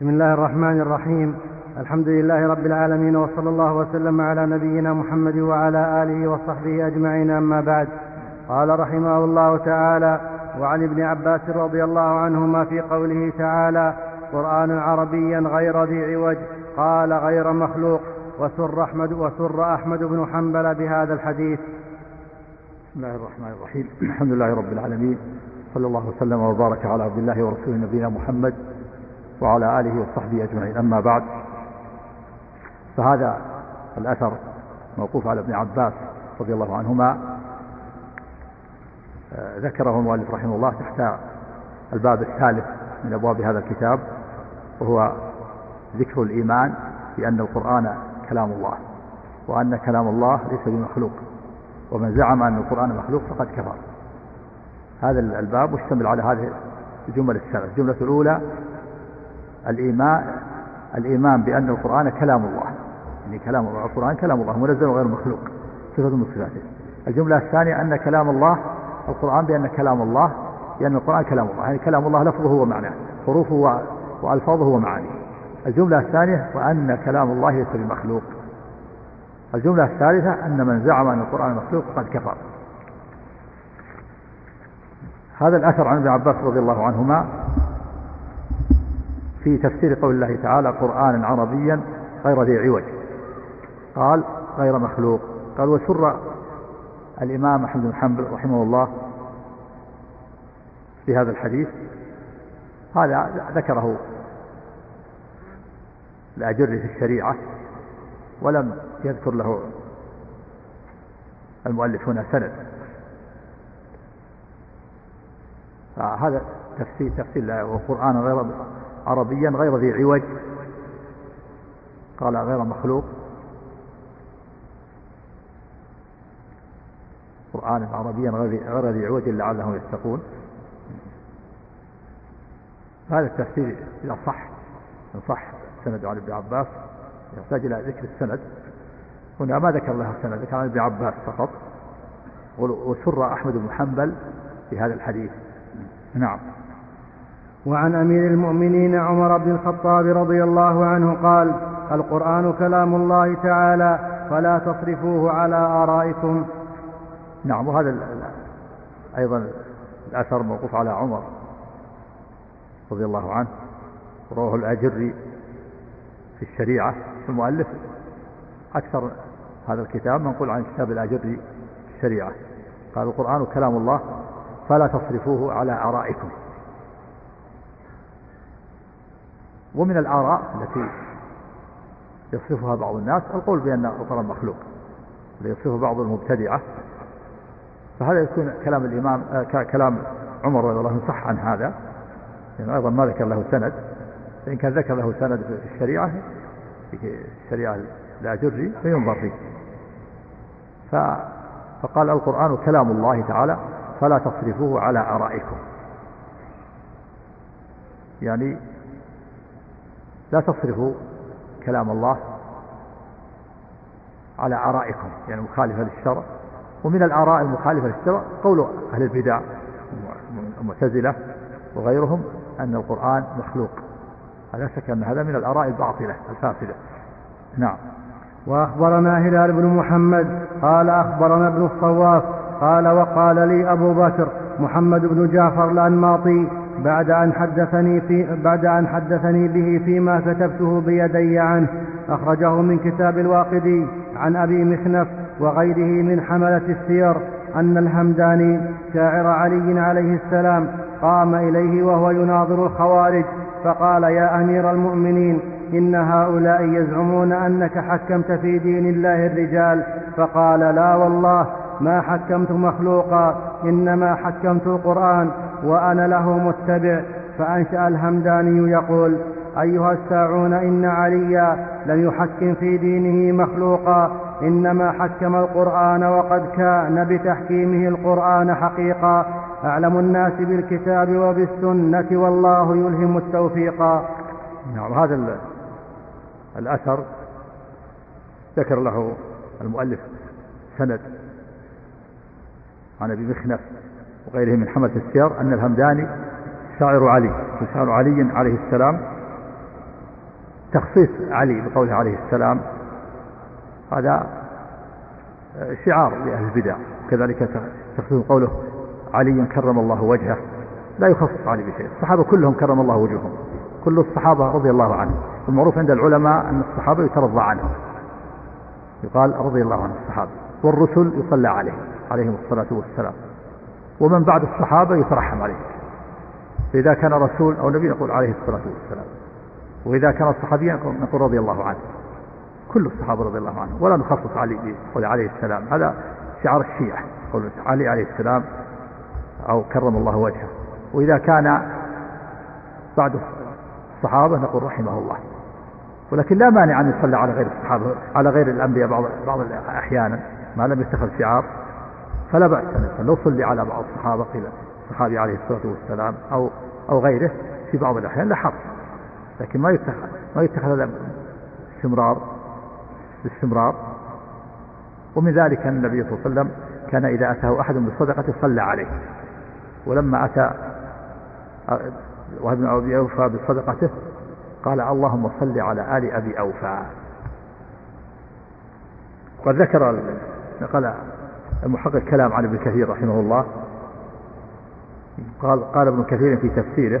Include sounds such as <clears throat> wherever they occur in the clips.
بسم الله الرحمن الرحيم. الحمد لله رب العالمين وصلى الله وسلم على نبينا محمد وعلى آله وصحبه أجمعين أما بعد. قال رحمه الله تعالى وعن ابن عباس رضي الله عنهما في قوله تعالى قرآن عربيا غير ذي عوج قال غير مخلوق وسر أحمد وسر أحمد بن حنبل بهذا الحديث. بسم الله الرحمن الرحيم. الحمد لله رب العالمين صلى الله وسلم وبارك على عبد الله ورسوله نبينا محمد وعلى آله وصحبه أجمعين. أما بعد فهذا الأثر موقوف على ابن عباس رضي الله عنهما. آه، ذكره المؤلف رحمه الله تحت الباب الثالث من أبواب هذا الكتاب وهو ذكر الإيمان بأن القرآن كلام الله وأن كلام الله ليس بمخلوق ومن زعم أن القرآن مخلوق فقد كفر. هذا الباب مشتمل على هذه الجمل الثلاث الجملة الأولى الإيمان الإيمان بأن القرآن كلام الله. يعني كلام الله. القرآن كلام الله منزل غير مخلوق. صفة من صفاته. الجملة الثانية أن كلام الله القرآن بأن كلام الله لأن القرآن كلام الله. يعني كلام الله لفظه ومعناه حروفه وألفاظه ومعانيه. الجملة الثانية وأن كلام الله ليس بمخلوق. الجملة الثالثة أن من زعم أن القرآن مخلوق قد كفر. هذا الأثر عن ابن عباس رضي الله عنهما. في تفسير قول الله تعالى قرآنا عربيا غير ذي عوج. قال غير مخلوق. قال وسر الإمام أحمد بن حنبل رحمه الله في هذا الحديث. هذا ذكره الأجر في الشريعة ولم يذكر له المؤلف هنا سند. فهذا تفسير تفسير وقرآنا غير عربيا غير ذي عوج. قال غير مخلوق. قرآنا عربيا غير ذي عوج لعلهم يتقون. هذا التفسير إذا صح إن صح السند عن ابن عباس يحتاج إلى ذكر السند. هنا ما ذكر لها السند ذكر عن ابن عباس فقط. وسر أحمد بن حنبل في هذا الحديث. نعم. وعن أمير المؤمنين عمر بن الخطاب رضي الله عنه قال القرآن كلام الله تعالى فلا تصرفوه على آرائكم. نعم وهذا أيضا الأثر موقوف على عمر رضي الله عنه. رواه الأجري في الشريعة المؤلف أكثر هذا الكتاب منقول عن كتاب الأجري في الشريعة. قال القرآن كلام الله فلا تصرفوه على آرائكم. ومن الآراء التي يصفها بعض الناس القول بأن القرآن مخلوق يصفه بعض المبتدعة. فهذا يكون كلام الإمام آه كلام عمر رضي الله عنه صح عن هذا يعني أيضا ما ذكر له سند. فإن كان ذكر له سند في الشريعة في الشريعة الأجري فينظر فيه. فقال القرآن كلام الله تعالى فلا تصرفوه على آرائكم. يعني لا تصرفوا كلام الله على آرائكم يعني مخالفة للشرع. ومن الآراء المخالفة للشرع قول أهل البدع المعتزلة وغيرهم أن القرآن مخلوق. لا شك أن هذا من الآراء الباطلة الفاسدة. نعم. وأخبرنا هلال بن محمد قال أخبرنا ابن الصواف قال وقال لي أبو بكر محمد بن جعفر الأنماطي بعد أن حدثني في بعد أن حدثني به فيما كتبته بيدي عنه أخرجه من كتاب الواقدي عن أبي مخنف وغيره من حملة السير أن الهمداني شاعر علي عليه السلام قام إليه وهو يناظر الخوارج فقال يا أمير المؤمنين إن هؤلاء يزعمون أنك حكمت في دين الله الرجال. فقال لا والله ما حكمت مخلوقا إنما حكمت القرآن. وأنا له متبع. فأنشأ الهمداني يقول أيها الساعون إن عليا لم يحكم في دينه مخلوقا إنما حكم القرآن وقد كان بتحكيمه القرآن حقيقا. أعلم الناس بالكتاب وبالسنة والله يلهم التوفيقا نعم هذا الأثر ذكر له المؤلف سند عن أبي مخنف. وغيره من حملة السير أن الهمداني شاعر علي شاعر علي عليه السلام تخصيص علي بقوله عليه السلام هذا شعار لأهل البدع. كذلك تخصيص قوله علي كرم الله وجهه. لا يخصص علي بشيء. الصحابة كلهم كرم الله وجوههم. كل الصحابة رضي الله عنهم المعروف عند العلماء أن الصحابة يترضى عنهم يقال رضي الله عن الصحابة. والرسل يصلى عليهم عليهم الصلاة والسلام. ومن بعد الصحابة يترحم عليه فإذا كان رسول أو نبي نقول عليه الصلاة والسلام. وإذا كان صحابيا نقول رضي الله عنه. كل الصحابة رضي الله عنهم. ولا نخصص علي بقول عليه السلام. هذا شعار الشيعة. قول علي عليه السلام أو كرم الله وجهه. وإذا كان بعد الصحابة نقول رحمه الله. ولكن لا مانع أن يصلى على غير الصحابة على غير الأنبياء بعض بعض أحيانا ما لم يتخذ شعار. فلا بأس أن لو صلي على بعض الصحابة قيل الصحابي عليه الصلاة والسلام أو أو غيره في بعض الأحيان لا حرج. لكن ما يتخذ ما يتخذ هذا استمرار باستمرار ومن ذلك أن النبي صلى الله عليه وسلم كان إذا أتاه أحد بالصدقة صلى عليه. ولما أتى وهب بن أبي أوفى بصدقته قال اللهم صل على آل أبي أوفى. وذكر قال المحقق كلام عن ابن كثير رحمه الله. قال قال ابن كثير في تفسيره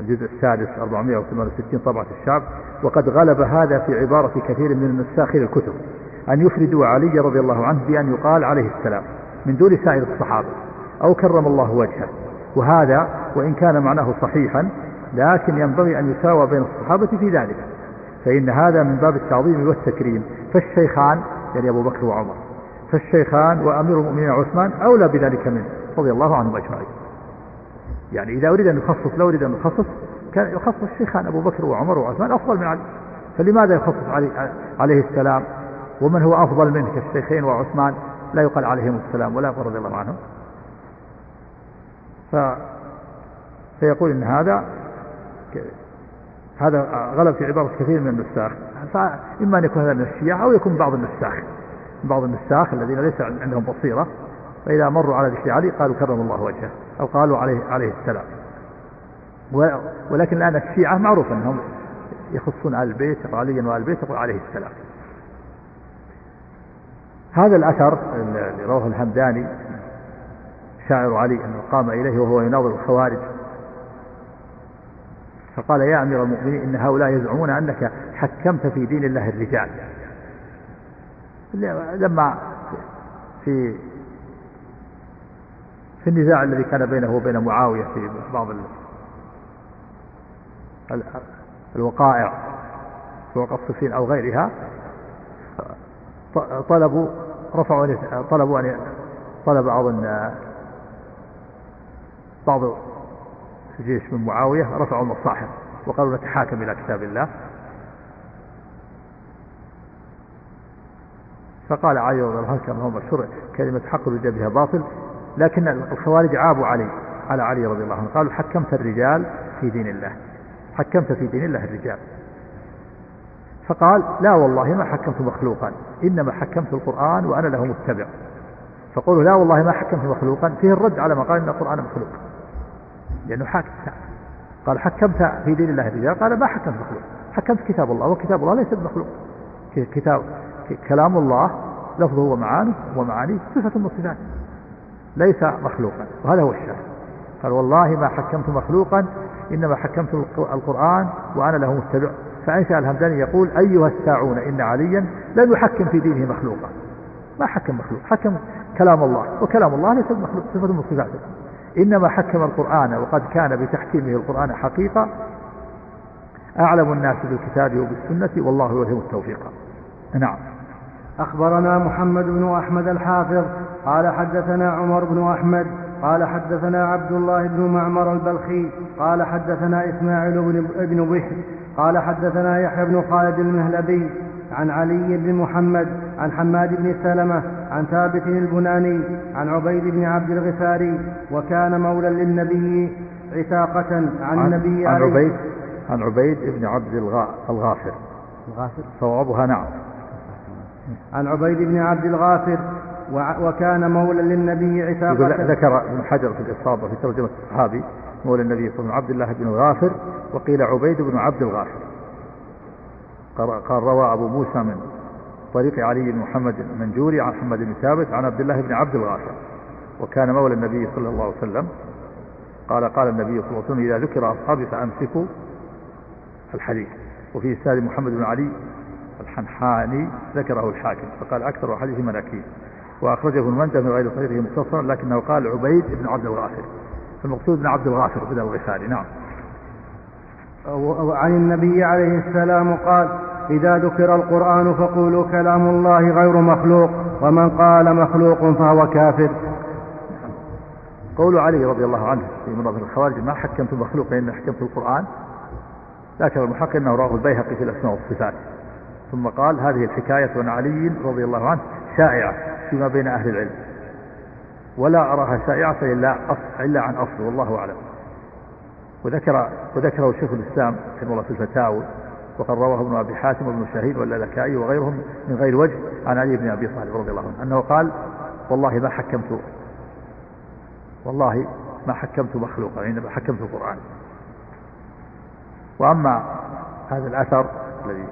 الجزء السادس 468 طبعة الشعب وقد غلب هذا في عبارة كثير من النساخ الكتب أن يفردوا علي رضي الله عنه بأن يقال عليه السلام من دون سائر الصحابة أو كرم الله وجهه. وهذا وإن كان معناه صحيحا لكن ينبغي أن يساوى بين الصحابة في ذلك فإن هذا من باب التعظيم والتكريم. فالشيخان يعني أبو بكر وعمر. فالشيخان وأمير المؤمنين عثمان أولى بذلك منه رضي الله عنهم أجمعين. يعني إذا أريد أن يخصص لو أريد أن يخصص كان يخصص الشيخان أبو بكر وعمر وعثمان أفضل من علي. فلماذا يخصص علي عليه السلام؟ ومن هو أفضل منه كالشيخين وعثمان؟ لا يقال عليهم السلام ولا رضي الله عنهم. ف فيقول إن هذا هذا غلب في عبارة كثير من النساخ. فإما أن يكون هذا من الشيعة أو يكون بعض النساخ. بعض النساخ الذين ليس عندهم بصيرة فإذا مروا على ذكر علي قالوا كرم الله وجهه أو قالوا عليه عليه السلام. ولكن الآن الشيعة معروف أنهم يخصون آل البيت عليا وآل البيت يقول عليه السلام. هذا الأثر اللي رواه الهمداني شاعر علي أنه قام إليه وهو يناظر الخوارج. فقال يا أمير المؤمنين إن هؤلاء يزعمون أنك حكمت في دين الله الرجال. لما في في النزاع الذي كان بينه وبين معاوية في بعض الوقائع سواء الصفين أو غيرها طلبوا رفعوا طلبوا أن طلب أظن بعض الجيش من معاوية رفعوا المصاحف وقالوا نتحاكم إلى كتاب الله. فقال علي رضي الله عنه كما هو مشهور كلمة حق يريد بها باطل لكن الخوارج عابوا علي على علي رضي الله عنه. قالوا حكمت الرجال في دين الله حكمت في دين الله الرجال. فقال لا والله ما حكمت مخلوقا إنما حكمت القرآن وأنا له متبع. فقولوا لا والله ما حكمت مخلوقا فيه الرد على ما قال إن القرآن مخلوق. لأنه حاكم. قال حكمت في دين الله الرجال قال ما حكمت مخلوق. حكمت كتاب الله وكتاب الله ليس بمخلوق. كتاب كلام الله لفظه ومعانيه ومعانيه صفة من ليس مخلوقا وهذا هو الشاهد. قال والله ما حكمت مخلوقا إنما حكمت القرآن وأنا له متبع فأنشأ الهمداني يقول أيها الساعون إن عليا لم يحكم في دينه مخلوقا. ما حكم مخلوق حكم كلام الله وكلام الله ليس مخلوق صفة من صفاته. إنما حكم القرآن وقد كان بتحكيمه القرآن حقيقة. أعلم الناس بالكتاب وبالسنة والله يلهم التوفيق. نعم. أخبرنا محمد بن أحمد الحافظ قال حدثنا عمر بن أحمد قال حدثنا عبد الله بن معمر البلخي قال حدثنا إسماعيل بن بشر قال حدثنا يحيى بن خالد المهلبي عن علي بن محمد عن حماد بن سلمة عن ثابت البناني عن عبيد بن عبد الغفاري وكان مولى للنبي عتاقة عن, عن النبي عن عبيد عن عبيد بن عبد الغافر. الغافر. صوابها نعم. عن عبيد بن عبد الغافر وكان مولى للنبي عتاقة. ذكر ابن حجر في الإصابة في ترجمة الصحابي مولى النبي صلى الله عليه وسلم عبد الله بن الغافر وقيل عبيد بن عبد الغافر. قال روى أبو موسى من طريق علي بن محمد المنجوري عن محمد بن ثابت عن عبد الله بن عبد الغافر وكان مولى النبي صلى الله عليه وسلم. قال قال النبي صلى الله عليه وسلم إذا ذكر أصحابي فأمسكوا الحديث. وفي إسناد محمد بن علي الحنحاني ذكره الحاكم فقال أكثر حديث مناكير. وأخرجه ابن منده من غير طريقه مختصرا لكنه قال عبيد بن عبد الغافر. فالمقصود بن عبد الغافر بن الغفاري نعم. عن النبي عليه السلام قال إذا ذكر القرآن فقولوا كلام الله غير مخلوق ومن قال مخلوق فهو كافر. قول علي رضي الله عنه في منظر الخوارج ما حكمت مخلوق إن حكمت القرآن. لكن المحقق أنه رواه البيهقي في الأسماء والصفات. ثم قال هذه الحكاية عن علي رضي الله عنه شائعة فيما بين أهل العلم. ولا أراها شائعة إلا إلا عن أصل والله أعلم. وذكر وذكره شيخ الإسلام رحمه الله في الفتاوى وقد رواه ابن أبي حاتم وابن شهيد واللالكائي وغيرهم من غير وجه عن علي بن أبي طالب رضي الله عنه أنه قال والله ما حكمت والله ما حكمت مخلوقا إنما حكمت القرآن. وأما هذا الأثر الذي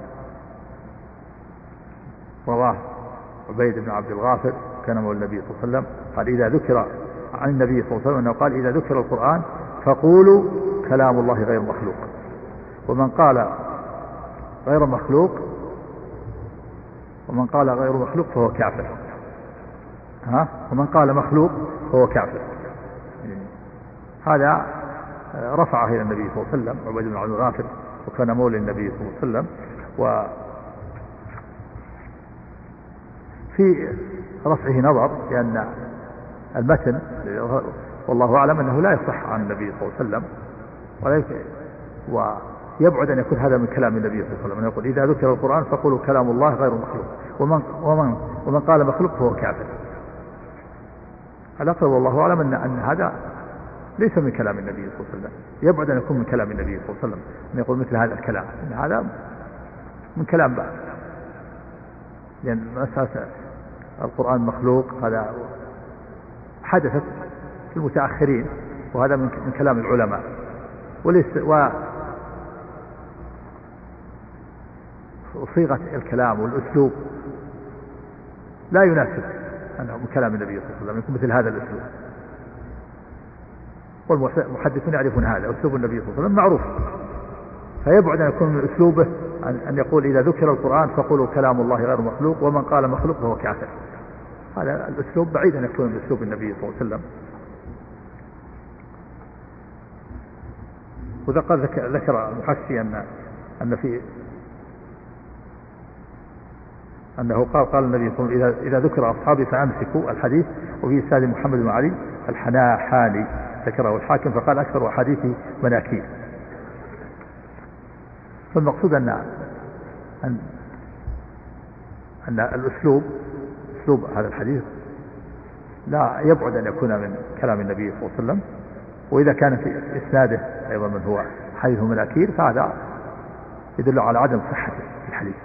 رواه عبيد بن عبد الغافر كان مولى النبي صلى الله عليه وسلم. قال إذا ذكر عن النبي صلى الله عليه وسلم أنه قال إذا ذكر القرآن فقولوا كلام الله غير مخلوق. ومن قال غير مخلوق ومن قال غير مخلوق فهو كافر. ها؟ ومن قال مخلوق فهو كافر. هذا رفعه إلى النبي صلى الله عليه وسلم عبيد بن عبد الغافر وكان مولى النبي صلى الله عليه وسلم. و في رفعه نظر لأن المتن والله أعلم أنه لا يصح عن النبي صلى الله عليه وسلم ويبعد أن يكون هذا من كلام النبي صلى الله عليه وسلم يقول إذا ذكر القرآن فقولوا كلام الله غير مخلوق ومن, ومن, ومن قال مخلوق فهو كافر. الأقرب والله أعلم أن, أن هذا ليس من كلام النبي صلى الله عليه وسلم يبعد أن يكون من كلام النبي صلى الله عليه وسلم أن يقول مثل هذا الكلام إن هذا من كلام بعد لأن مسألة القرآن مخلوق هذا حدثت في المتأخرين وهذا من كلام العلماء. وليس و وصيغة الكلام والأسلوب لا يناسب أنه من كلام النبي صلى الله عليه وسلم يكون مثل هذا الأسلوب. والمحدثون يعرفون هذا أسلوب النبي صلى الله عليه وسلم معروف. فيبعد أن يكون من أسلوبه أن يقول إذا ذكر القرآن فقولوا كلام الله غير مخلوق ومن قال مخلوق فهو كافر. هذا الأسلوب بعيد أن يكون من أسلوب النبي صلى الله عليه وسلم. وذكر ذكر المحسي أن أن في أنه قال قال النبي صلى الله عليه وسلم إذا, ذكر أصحابي فأمسكوا الحديث. وفي سالم محمد بن علي الحناحاني. ذكره الحاكم فقال أكثر أحاديثه مناكير. فالمقصود أن أن أن الأسلوب أسلوب هذا الحديث لا يبعد أن يكون من كلام النبي صلى الله عليه وسلم. وإذا كان في إسناده أيضا من هو حديث مناكير فهذا يدل على عدم صحة الحديث.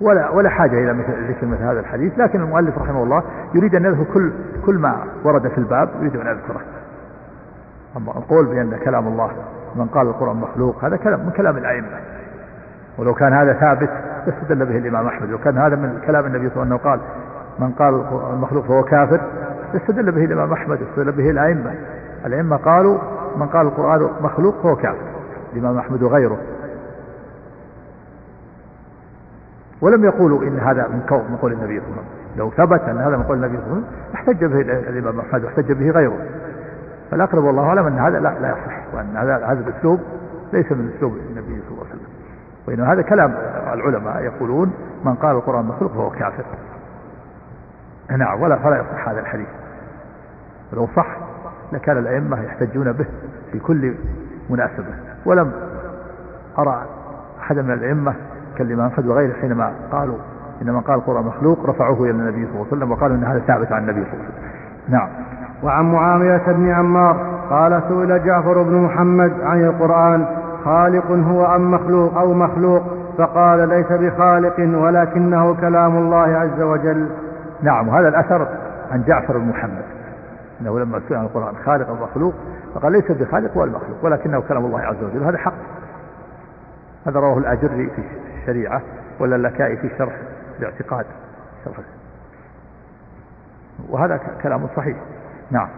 ولا ولا حاجة إلى مثل ذكر مثل هذا الحديث لكن المؤلف رحمه الله يريد أن يذكر كل كل ما ورد في الباب يريد أن يذكره. أما القول بأن كلام الله من قال القرآن مخلوق هذا كلام من كلام الأئمة. ولو كان هذا ثابت استدل به الإمام أحمد. لو كان هذا من كلام النبي صلى الله عليه وسلم قال من قال المخلوق فهو كافر استدل به الإمام أحمد استدل به الأئمة. الأئمة قالوا من قال القرآن مخلوق فهو كافر الإمام أحمد وغيره. ولم يقولوا إن هذا من من قول النبي صلى الله عليه وسلم. لو ثبت أن هذا من قول النبي صلى الله عليه وسلم احتج به الإمام أحمد واحتج به غيره. فالأقرب والله أعلم أن هذا لا, لا يصح وأن هذا هذا الأسلوب ليس من أسلوب النبي صلى الله عليه وسلم وإنه هذا كلام العلماء يقولون من قال القرآن مخلوق فهو كافر. نعم ولا فلا يصح هذا الحديث. لو صح لكان الأئمة يحتجون به في كل مناسبة. ولم أرى أحدا من الأئمة كالإمام أحمد وغيره حينما قالوا إن من قال القرآن مخلوق رفعوه إلى النبي صلى الله عليه وسلم وقالوا إن هذا ثابت عن النبي صلى الله عليه وسلم. نعم. وعن معاوية بن عمار قال سئل جعفر بن محمد عن القرآن خالق هو أم مخلوق أو مخلوق؟ فقال ليس بخالق ولكنه كلام الله عز وجل. نعم وهذا الأثر عن جعفر بن محمد أنه لما سئل عن القرآن خالق أو مخلوق فقال ليس بخالق ولا مخلوق ولكنه كلام الله عز وجل هذا حق. هذا رواه الأجري في الشريعة واللكائي في شرح الاعتقاد. وهذا كلام صحيح. نعم.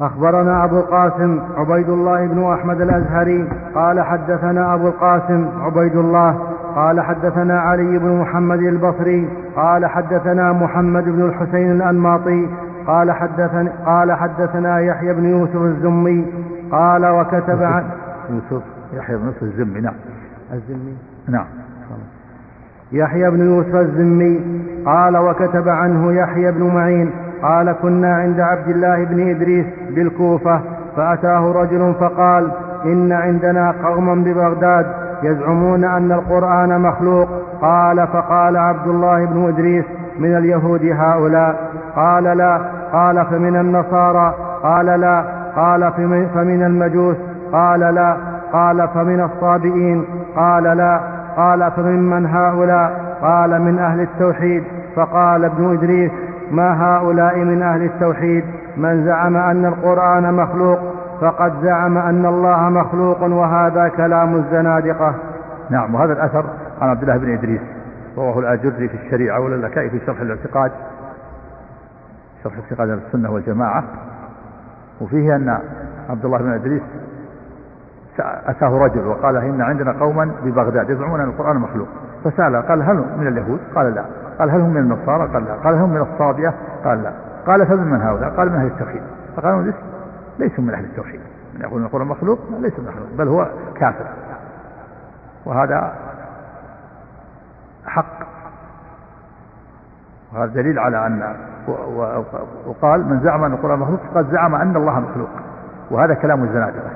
أخبرنا أبو القاسم عبيد الله بن أحمد الأزهري قال حدثنا أبو القاسم عبيد الله قال حدثنا علي بن محمد البصري قال حدثنا محمد بن الحسين الأنماطي قال حدثنا قال حدثنا يحيى بن يوسف الزمي قال وكتب عن يوسف يحيى بن يوسف الزمي نعم. الزمي. نعم. يحيى بن يوسف الزمي قال وكتب عنه يحيى بن معين قال كنا عند عبد الله بن إدريس بالكوفة فأتاه رجل فقال إن عندنا قوما ببغداد يزعمون أن القرآن مخلوق. قال فقال عبد الله بن إدريس من اليهود هؤلاء؟ قال لا. قال فمن النصارى؟ قال لا. قال فمن المجوس؟ قال لا. قال فمن الصابئين؟ قال لا. قال فممن هؤلاء؟ قال من أهل التوحيد. فقال ابن إدريس ما هؤلاء من أهل التوحيد من زعم أن القرآن مخلوق فقد زعم أن الله مخلوق وهذا كلام الزنادقة. نعم وهذا الأثر عن عبد الله بن إدريس رواه الآجري في الشريعة واللكائي في شرح الاعتقاد شرح اعتقاد السنة والجماعة. وفيه أن عبد الله بن إدريس أتاه رجل وقال إن عندنا قوما ببغداد يزعمون أن القرآن مخلوق. فسأل قال هل من اليهود؟ قال لا. قال هل هم من النصارى؟ قال لا. قال هم من الصابئة قال لا. قال فمن من هؤلاء؟ قال من أهل التوحيد. فقالوا ليسوا من أهل التوحيد. من يقول القرآن مخلوق؟ ليس من مخلوق بل هو كافر. وهذا حق. وهذا دليل على أن وقال من زعم أن القرآن مخلوق فقد زعم أن الله مخلوق. وهذا كلام الزنادقة.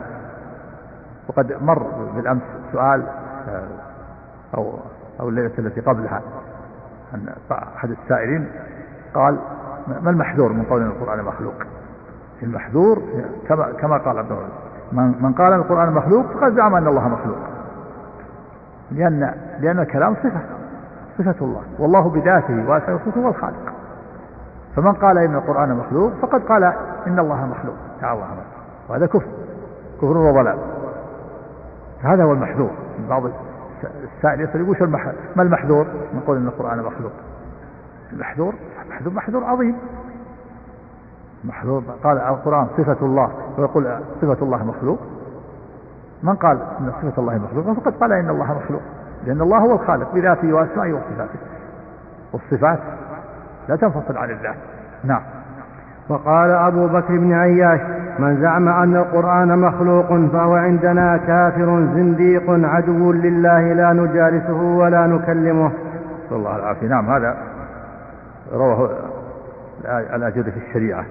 وقد مر بالأمس سؤال آه، أو أو الليلة التي قبلها. أن أحد السائلين قال ما المحذور من قول القرآن مخلوق المحذور كما كما قال عبد الله من قال القرآن مخلوق فقد زعم أن الله مخلوق. لأن لأن الكلام صفة صفة الله. والله بذاته واسع صفته الخالق. فمن قال إن القرآن مخلوق فقد قال إن الله مخلوق. تعالى وهذا كفر. كفر وضلال. هذا هو المحذور بعض السائل يسأل يقول ما المحذور؟ من قول إن القرآن مخلوق المحذور؟ محذور محذور عظيم. محذور قال القرآن صفة الله ويقول صفة الله مخلوق. من قال إن صفة الله مخلوق؟ فقد قال إن الله مخلوق. لأن الله هو الخالق بذاته وأسمائه وصفاته. والصفات لا تنفصل عن الله نعم. وقال أبو بكر بن عياش من زعم أن القرآن مخلوق فهو عندنا كافر زنديق عدو لله لا نجالسه ولا نكلمه. صلى الله العافية نعم هذا رواه الأجر في الشريعة.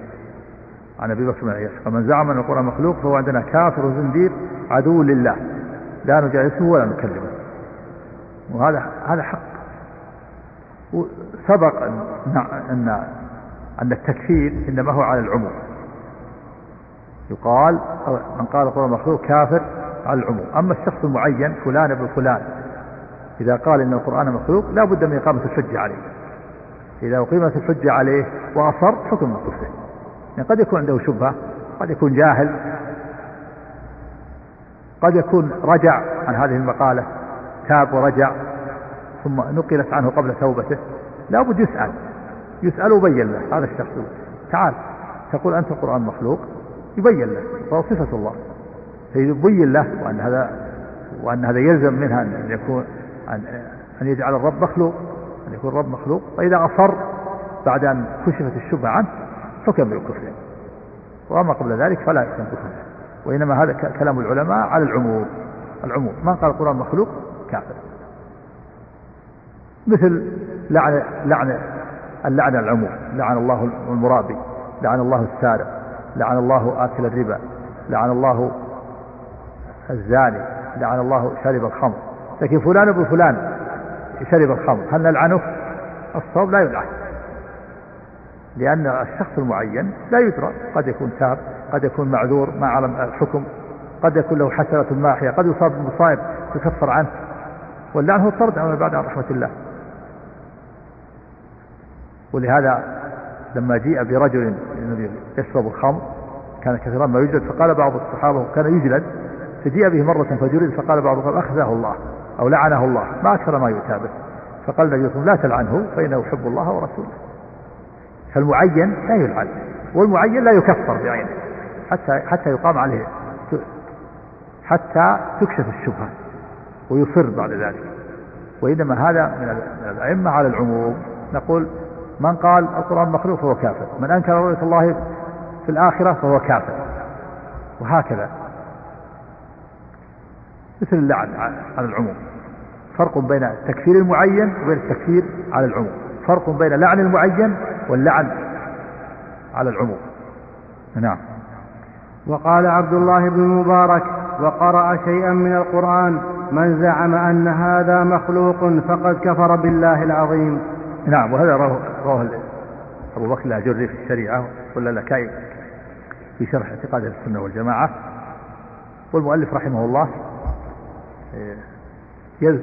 عن أبي بكر بن عياش فمن زعم أن القرآن مخلوق فهو عندنا كافر زنديق عدو لله لا نجالسه ولا نكلمه. وهذا هذا حق. سبق أن, أن التكفير إنما هو على العموم. يقال من قال القرآن مخلوق كافر على العموم. أما الشخص المعين فلان ابن فلان إذا قال إن القرآن مخلوق لا بد من إقامة الحجة عليه. إذا أقيمت الحجة عليه وأصر حكم الكفر يعني قد يكون عنده شبهة قد يكون جاهل قد يكون رجع عن هذه المقالة تاب ورجع ثم نقلت عنه قبل توبته لا بد يسأل. يسأل وبين له هذا الشخص. تعال تقول أنت القرآن مخلوق يبين له فهو صفة الله. فيبين له وأن هذا وأن هذا يلزم منها أن يكون أن, أن يجعل الرب مخلوق أن يكون الرب مخلوق. فإذا أصر بعد أن كشفت الشبهة عنه حكم بالكفر. وأما قبل ذلك فلا يحكم كفر وإنما هذا كلام العلماء على العموم. العموم من قال القرآن مخلوق؟ كافر. مثل لعن لعن اللعن العموم لعن الله المرابي لعن الله السارق لعن الله آكل الربا لعن الله الزاني لعن الله شارب الخمر. لكن فلان ابن فلان شرب الخمر هل نلعنه؟ الصواب لا يلعن لأن الشخص المعين لا يدرى قد يكون تاب قد يكون معذور ما علم الحكم قد يكون له حسنة ماحية قد يصاب بمصائب تكفر عنه. واللعن هو الطرد بعد رحمة الله. ولهذا لما جيء برجل يشرب الخمر كان كثيرا ما يوجد فقال بعض الصحابة كان يجلد فجيء به مرة فجرد فقال بعضهم أخزاه الله أو لعنه الله ما أكثر ما يؤتى به. فقال النبي لا تلعنه فإنه يحب الله ورسوله. فالمعين لا يلعن والمعين لا يكفر بعينه حتى حتى يقام عليه حتى تكشف الشبهة ويصر بعد ذلك. وإنما هذا من الأئمة على العموم. نقول من قال القرآن مخلوق فهو كافر. من أنكر رؤية الله في الآخرة فهو كافر. وهكذا. مثل اللعن على العموم. فرق بين التكفير المعين وبين التكفير على العموم. فرق بين لعن المعين واللعن على العموم. نعم. وقال عبد الله بن المبارك وقرأ شيئا من القرآن من زعم أن هذا مخلوق فقد كفر بالله العظيم. نعم وهذا رواه أبو بكر الأجري في الشريعة ولا لكاي في شرح اعتقاد السنة والجماعة. والمؤلف رحمه الله إيه،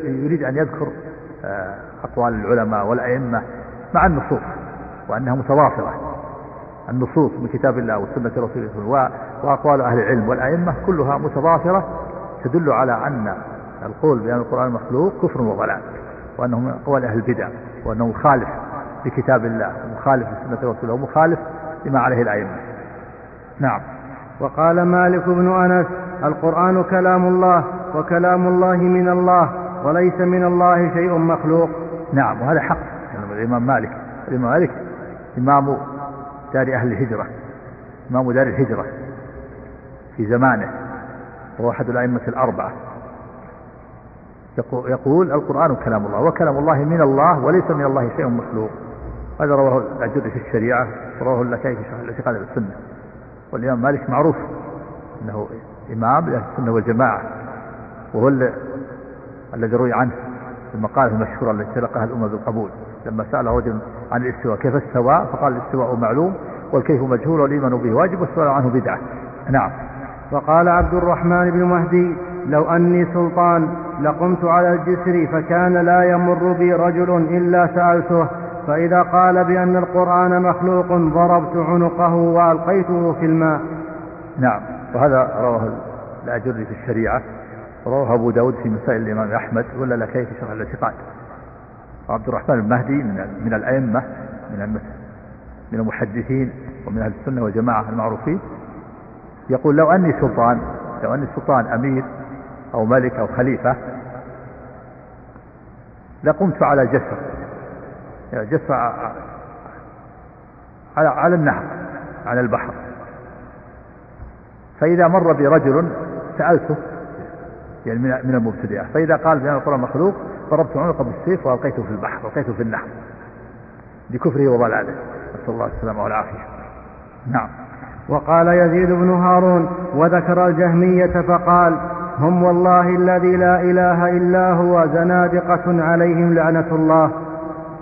يريد أن يذكر آه، أقوال العلماء والأئمة مع النصوص وأنها متوافرة. النصوص من كتاب الله وسنة رسوله وأقوال أهل العلم والأئمة كلها متضافرة تدل على أن القول بأن القرآن مخلوق كفر وضلال وأنه من أقوال أهل البدع. وأنه مخالف لكتاب الله ومخالف لسنة رسوله ومخالف لما عليه الأئمة. نعم. وقال مالك بن أنس القرآن كلام الله وكلام الله من الله وليس من الله شيء مخلوق. نعم وهذا حق. يعني الإمام مالك الإمام مالك إمام دار أهل الهجرة إمام دار الهجرة في زمانه وهو أحد الأئمة الأربعة. يقول القرآن كلام الله وكلام الله من الله وليس من الله شيء مخلوق هذا رواه الأجر في الشريعة رواه اللكائي في الاعتقاد السنة والإمام مالك معروف أنه إمام لأهل السنة والجماعة وهو الذي روي عنه المقالة المشهورة التي تلقاها الأمة بالقبول. لما سأل رجل عن الاستواء كيف استوى فقال الاستواء معلوم والكيف مجهول والإيمان به واجب والسؤال عنه بدعة. نعم. وقال عبد الرحمن بن مهدي لو أني سلطان لقمت على الجسر فكان لا يمر بي رجل إلا سألته فإذا قال بأن القرآن مخلوق ضربت عنقه وألقيته في الماء. نعم وهذا رواه الأجري في الشريعة رواه أبو داود في مسائل الإمام أحمد ولا لكي في شرح الاعتقاد؟ عبد الرحمن المهدي من من الأئمة من من المحدثين ومن أهل السنة والجماعة المعروفين يقول لو أني سلطان لو أني سلطان أمير أو ملك أو خليفة لقمت على جسر يعني جسر على على النهر على البحر. فإذا مر بي رجل سألته يعني من المبتدئة فإذا قال بأن القرآن مخلوق ضربت عنقه بالسيف وألقيته في البحر ألقيته في النهر بكفره وضلاله. نسأل الله السلامة والعافية. نعم. وقال يزيد بن هارون وذكر الجهمية فقال هم والله الذي لا إله إلا هو زنادقة عليهم لعنة الله.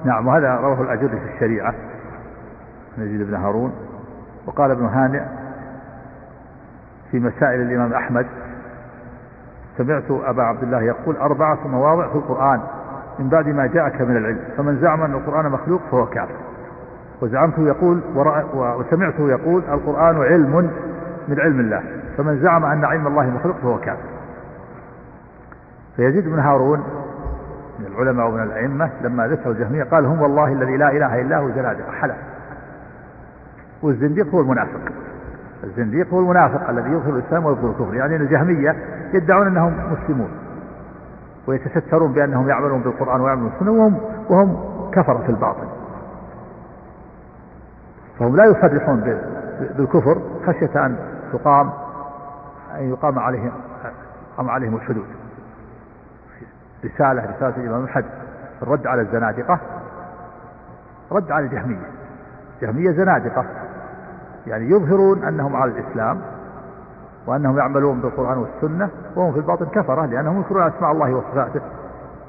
نعم وهذا رواه الأجر في الشريعة يزيد بن هارون. وقال ابن هانئ في مسائل الإمام أحمد سمعت أبا عبد الله يقول أربعة مواضع في القرآن من بعد ما جاءك من العلم فمن زعم أن القرآن مخلوق فهو كافر. وزعمته يقول وسمعته يقول القرآن علم من علم الله فمن زعم أن علم الله مخلوق فهو كافر. فيزيد بن هارون من العلماء ومن الأئمة لما ذكر الجهمية قال هم والله الذي لا إله إلا هو زنادقة حلال والزنديق هو المنافق. الزنديق هو المنافق الذي يظهر الإسلام ويبطل الكفر. يعني الجهمية يدعون أنهم مسلمون ويتسترون بأنهم يعملون بالقرآن ويعملون بالسنة وهم, وهم كفر في الباطن فهم لا يصرحون بالكفر خشية أن تقام أن يقام عليهم عليهم الحدود. رسالة رسالة الإمام الحج الرد على الزنادقة. رد على الجهمية. الجهمية زنادقة. يعني يظهرون أنهم على الإسلام وأنهم يعملون بالقرآن والسنة وهم في الباطن كفرة لأنهم ينكرون أسماء الله وصفاته.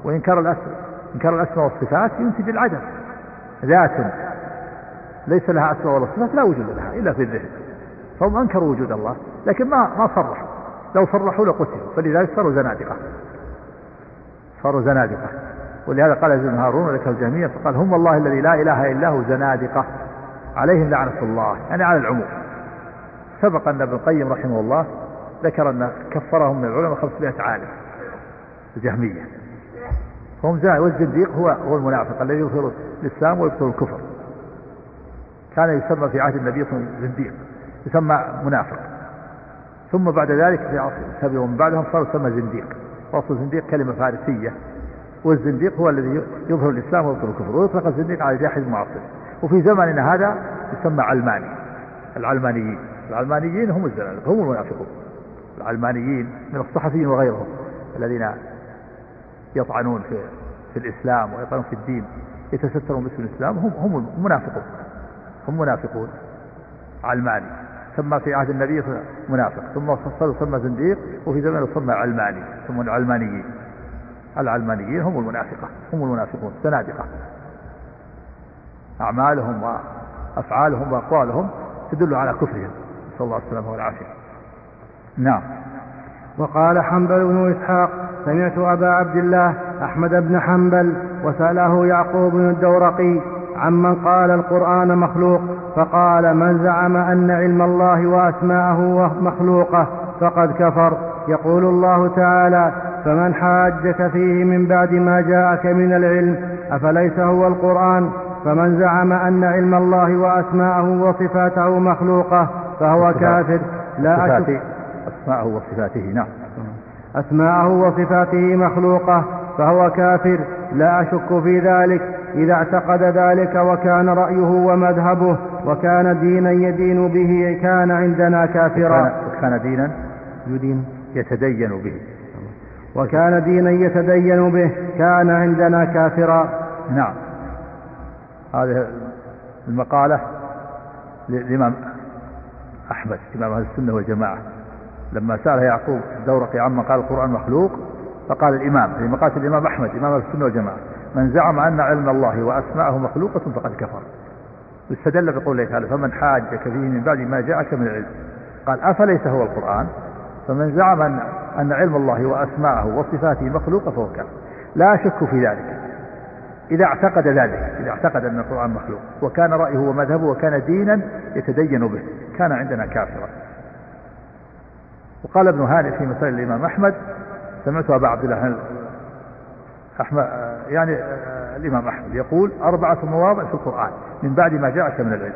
وإنكار الأسماء إنكار الأسماء والصفات ينتج العدم. ذات ليس لها أسماء ولا صفات لا وجود لها إلا في الذهن. فهم أنكروا وجود الله لكن ما ما صرحوا. لو صرحوا لقتلوا فلذلك صاروا زنادقة. صاروا زنادقة. ولهذا قال ابن هارون ذكر الجميع فقال هم الله الذي لا إله إلا هو زنادقة. عليهم لعنة الله يعني على العموم. سبق أن ابن القيم رحمه الله ذكر أن كفرهم من العلماء 500 عالم الجهمية هم زائد والزنديق هو هو المنافق الذي يظهر الإسلام ويبطل الكفر. كان يسمى في عهد النبي صلى الله عليه وسلم زنديق يسمى منافق. ثم بعد ذلك في عصر ومن بعدهم صار يسمى زنديق. واصل الزنديق كلمة فارسية والزنديق هو الذي يظهر الإسلام ويبطل الكفر ويطلق الزنديق على جاحد المعاصر وفي زمننا هذا يسمى علماني. العلمانيين العلمانيين هم الزنادقة هم المنافقون. العلمانيين من الصحفيين وغيرهم الذين يطعنون في في الإسلام ويطعنون في الدين يتسترون باسم الإسلام هم هم المنافقون هم منافقون علماني. سمى في عهد النبي منافق. ثم صار سمى زنديق وفي زمنه سمى علماني. ثم العلمانيين. العلمانيين هم المنافقة. هم المنافقون. الزنادقة أعمالهم وأفعالهم وأقوالهم تدل على كفرهم. نسأل الله السلامة والعافية. نعم. وقال حنبل بن إسحاق سمعت أبا عبد الله أحمد بن حنبل وسأله يعقوب بن الدورقي عمن قال القرآن مخلوق فقال من زعم أن علم الله وأسماءه مخلوقة فقد كفر. يقول الله تعالى فمن حاجك فيه من بعد ما جاءك من العلم أفليس هو القرآن؟ فمن زعم أن علم الله وأسماءه وصفاته مخلوقة فهو كافر. لا أشك أسماءه وصفاته نعم. أسماءه وصفاته مخلوقة فهو كافر. لا أشك في ذلك. إذا اعتقد ذلك وكان رأيه ومذهبه وكان دينا يدين به كان عندنا كافرا. وكان دينا يدين يتدين به. وكان دينا يتدين به كان عندنا كافرا. نعم. هذه المقالة للإمام أحمد إمام أهل السنة والجماعة. لما سأل يعقوب الدورقي عما قال القرآن مخلوق فقال الإمام في مقالة الإمام أحمد إمام أهل السنة والجماعة. من زعم أن علم الله وأسماءه مخلوقة فقد كفر. استدل بقوله تعالى فمن حاجك فيه من بعد ما جاءك من العلم قال أفليس هو القرآن؟ فمن زعم أن, علم الله وأسماءه وصفاته مخلوقة فهو كافر. لا شك في ذلك. إذا اعتقد ذلك إذا اعتقد أن القرآن مخلوق وكان رأيه ومذهبه وكان دينا يتدين به كان عندنا كافرا. وقال ابن هانئ في مسائل الإمام أحمد سمعت أبا عبد الله أحمد يعني الإمام أحمد يقول أربعة مواضع في القرآن من بعد ما جاءك من العلم.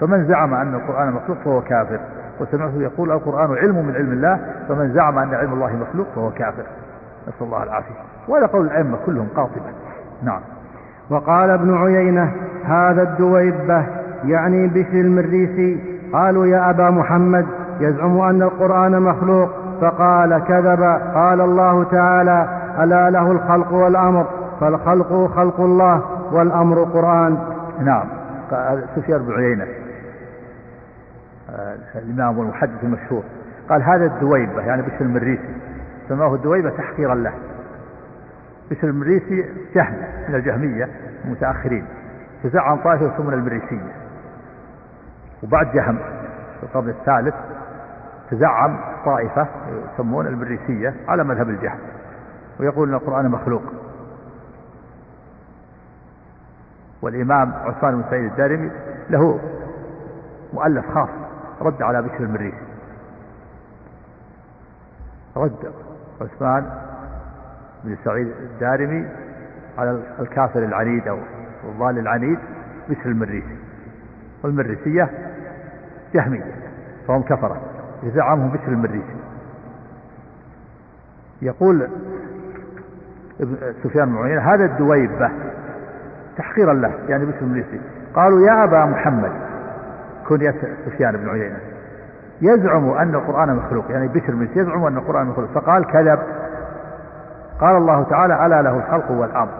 فمن زعم أن القرآن مخلوق فهو كافر وسمعته يقول القرآن علم من علم الله فمن زعم أن علم الله مخلوق فهو كافر. نسأل الله العافية. وهذا قول الأئمة كلهم قاطبة. نعم. وقال ابن عيينة هذا الدويبة يعني بشر المريسي. قالوا يا أبا محمد يزعم أن القرآن مخلوق فقال كذب. قال الله تعالى ألا له الخلق والأمر فالخلق خلق الله والأمر قرآن. نعم. سفيان بن عيينة آه، الإمام والمحدث المشهور. قال هذا الدويبة يعني بشر المريسي. سماه الدويبة تحقيرا له. بشر المريسي جهم من الجهمية المتأخرين. تزعم طائفة يسمون المريسية. وبعد جهم في القرن الثالث تزعم طائفة يسمون المريسية على مذهب الجهم. ويقول أن القرآن مخلوق. والإمام عثمان بن سعيد الدارمي له مؤلف خاص رد على بشر المريسي رد عثمان بن سعيد الدارمي على الكافر العنيد أو الضال العنيد مثل المريسي والمريسية جهمية فهم كفرة يزعمهم مثل المريسي يقول سفيان بن عيينة هذا الدويبة تحقيرا له يعني مثل المريسي قالوا يا أبا محمد كن سفيان بن عيينة. يزعم أن القرآن مخلوق يعني بشر المريسي يزعم أن القرآن مخلوق. فقال كذب. قال الله تعالى ألا له الخلق والأمر.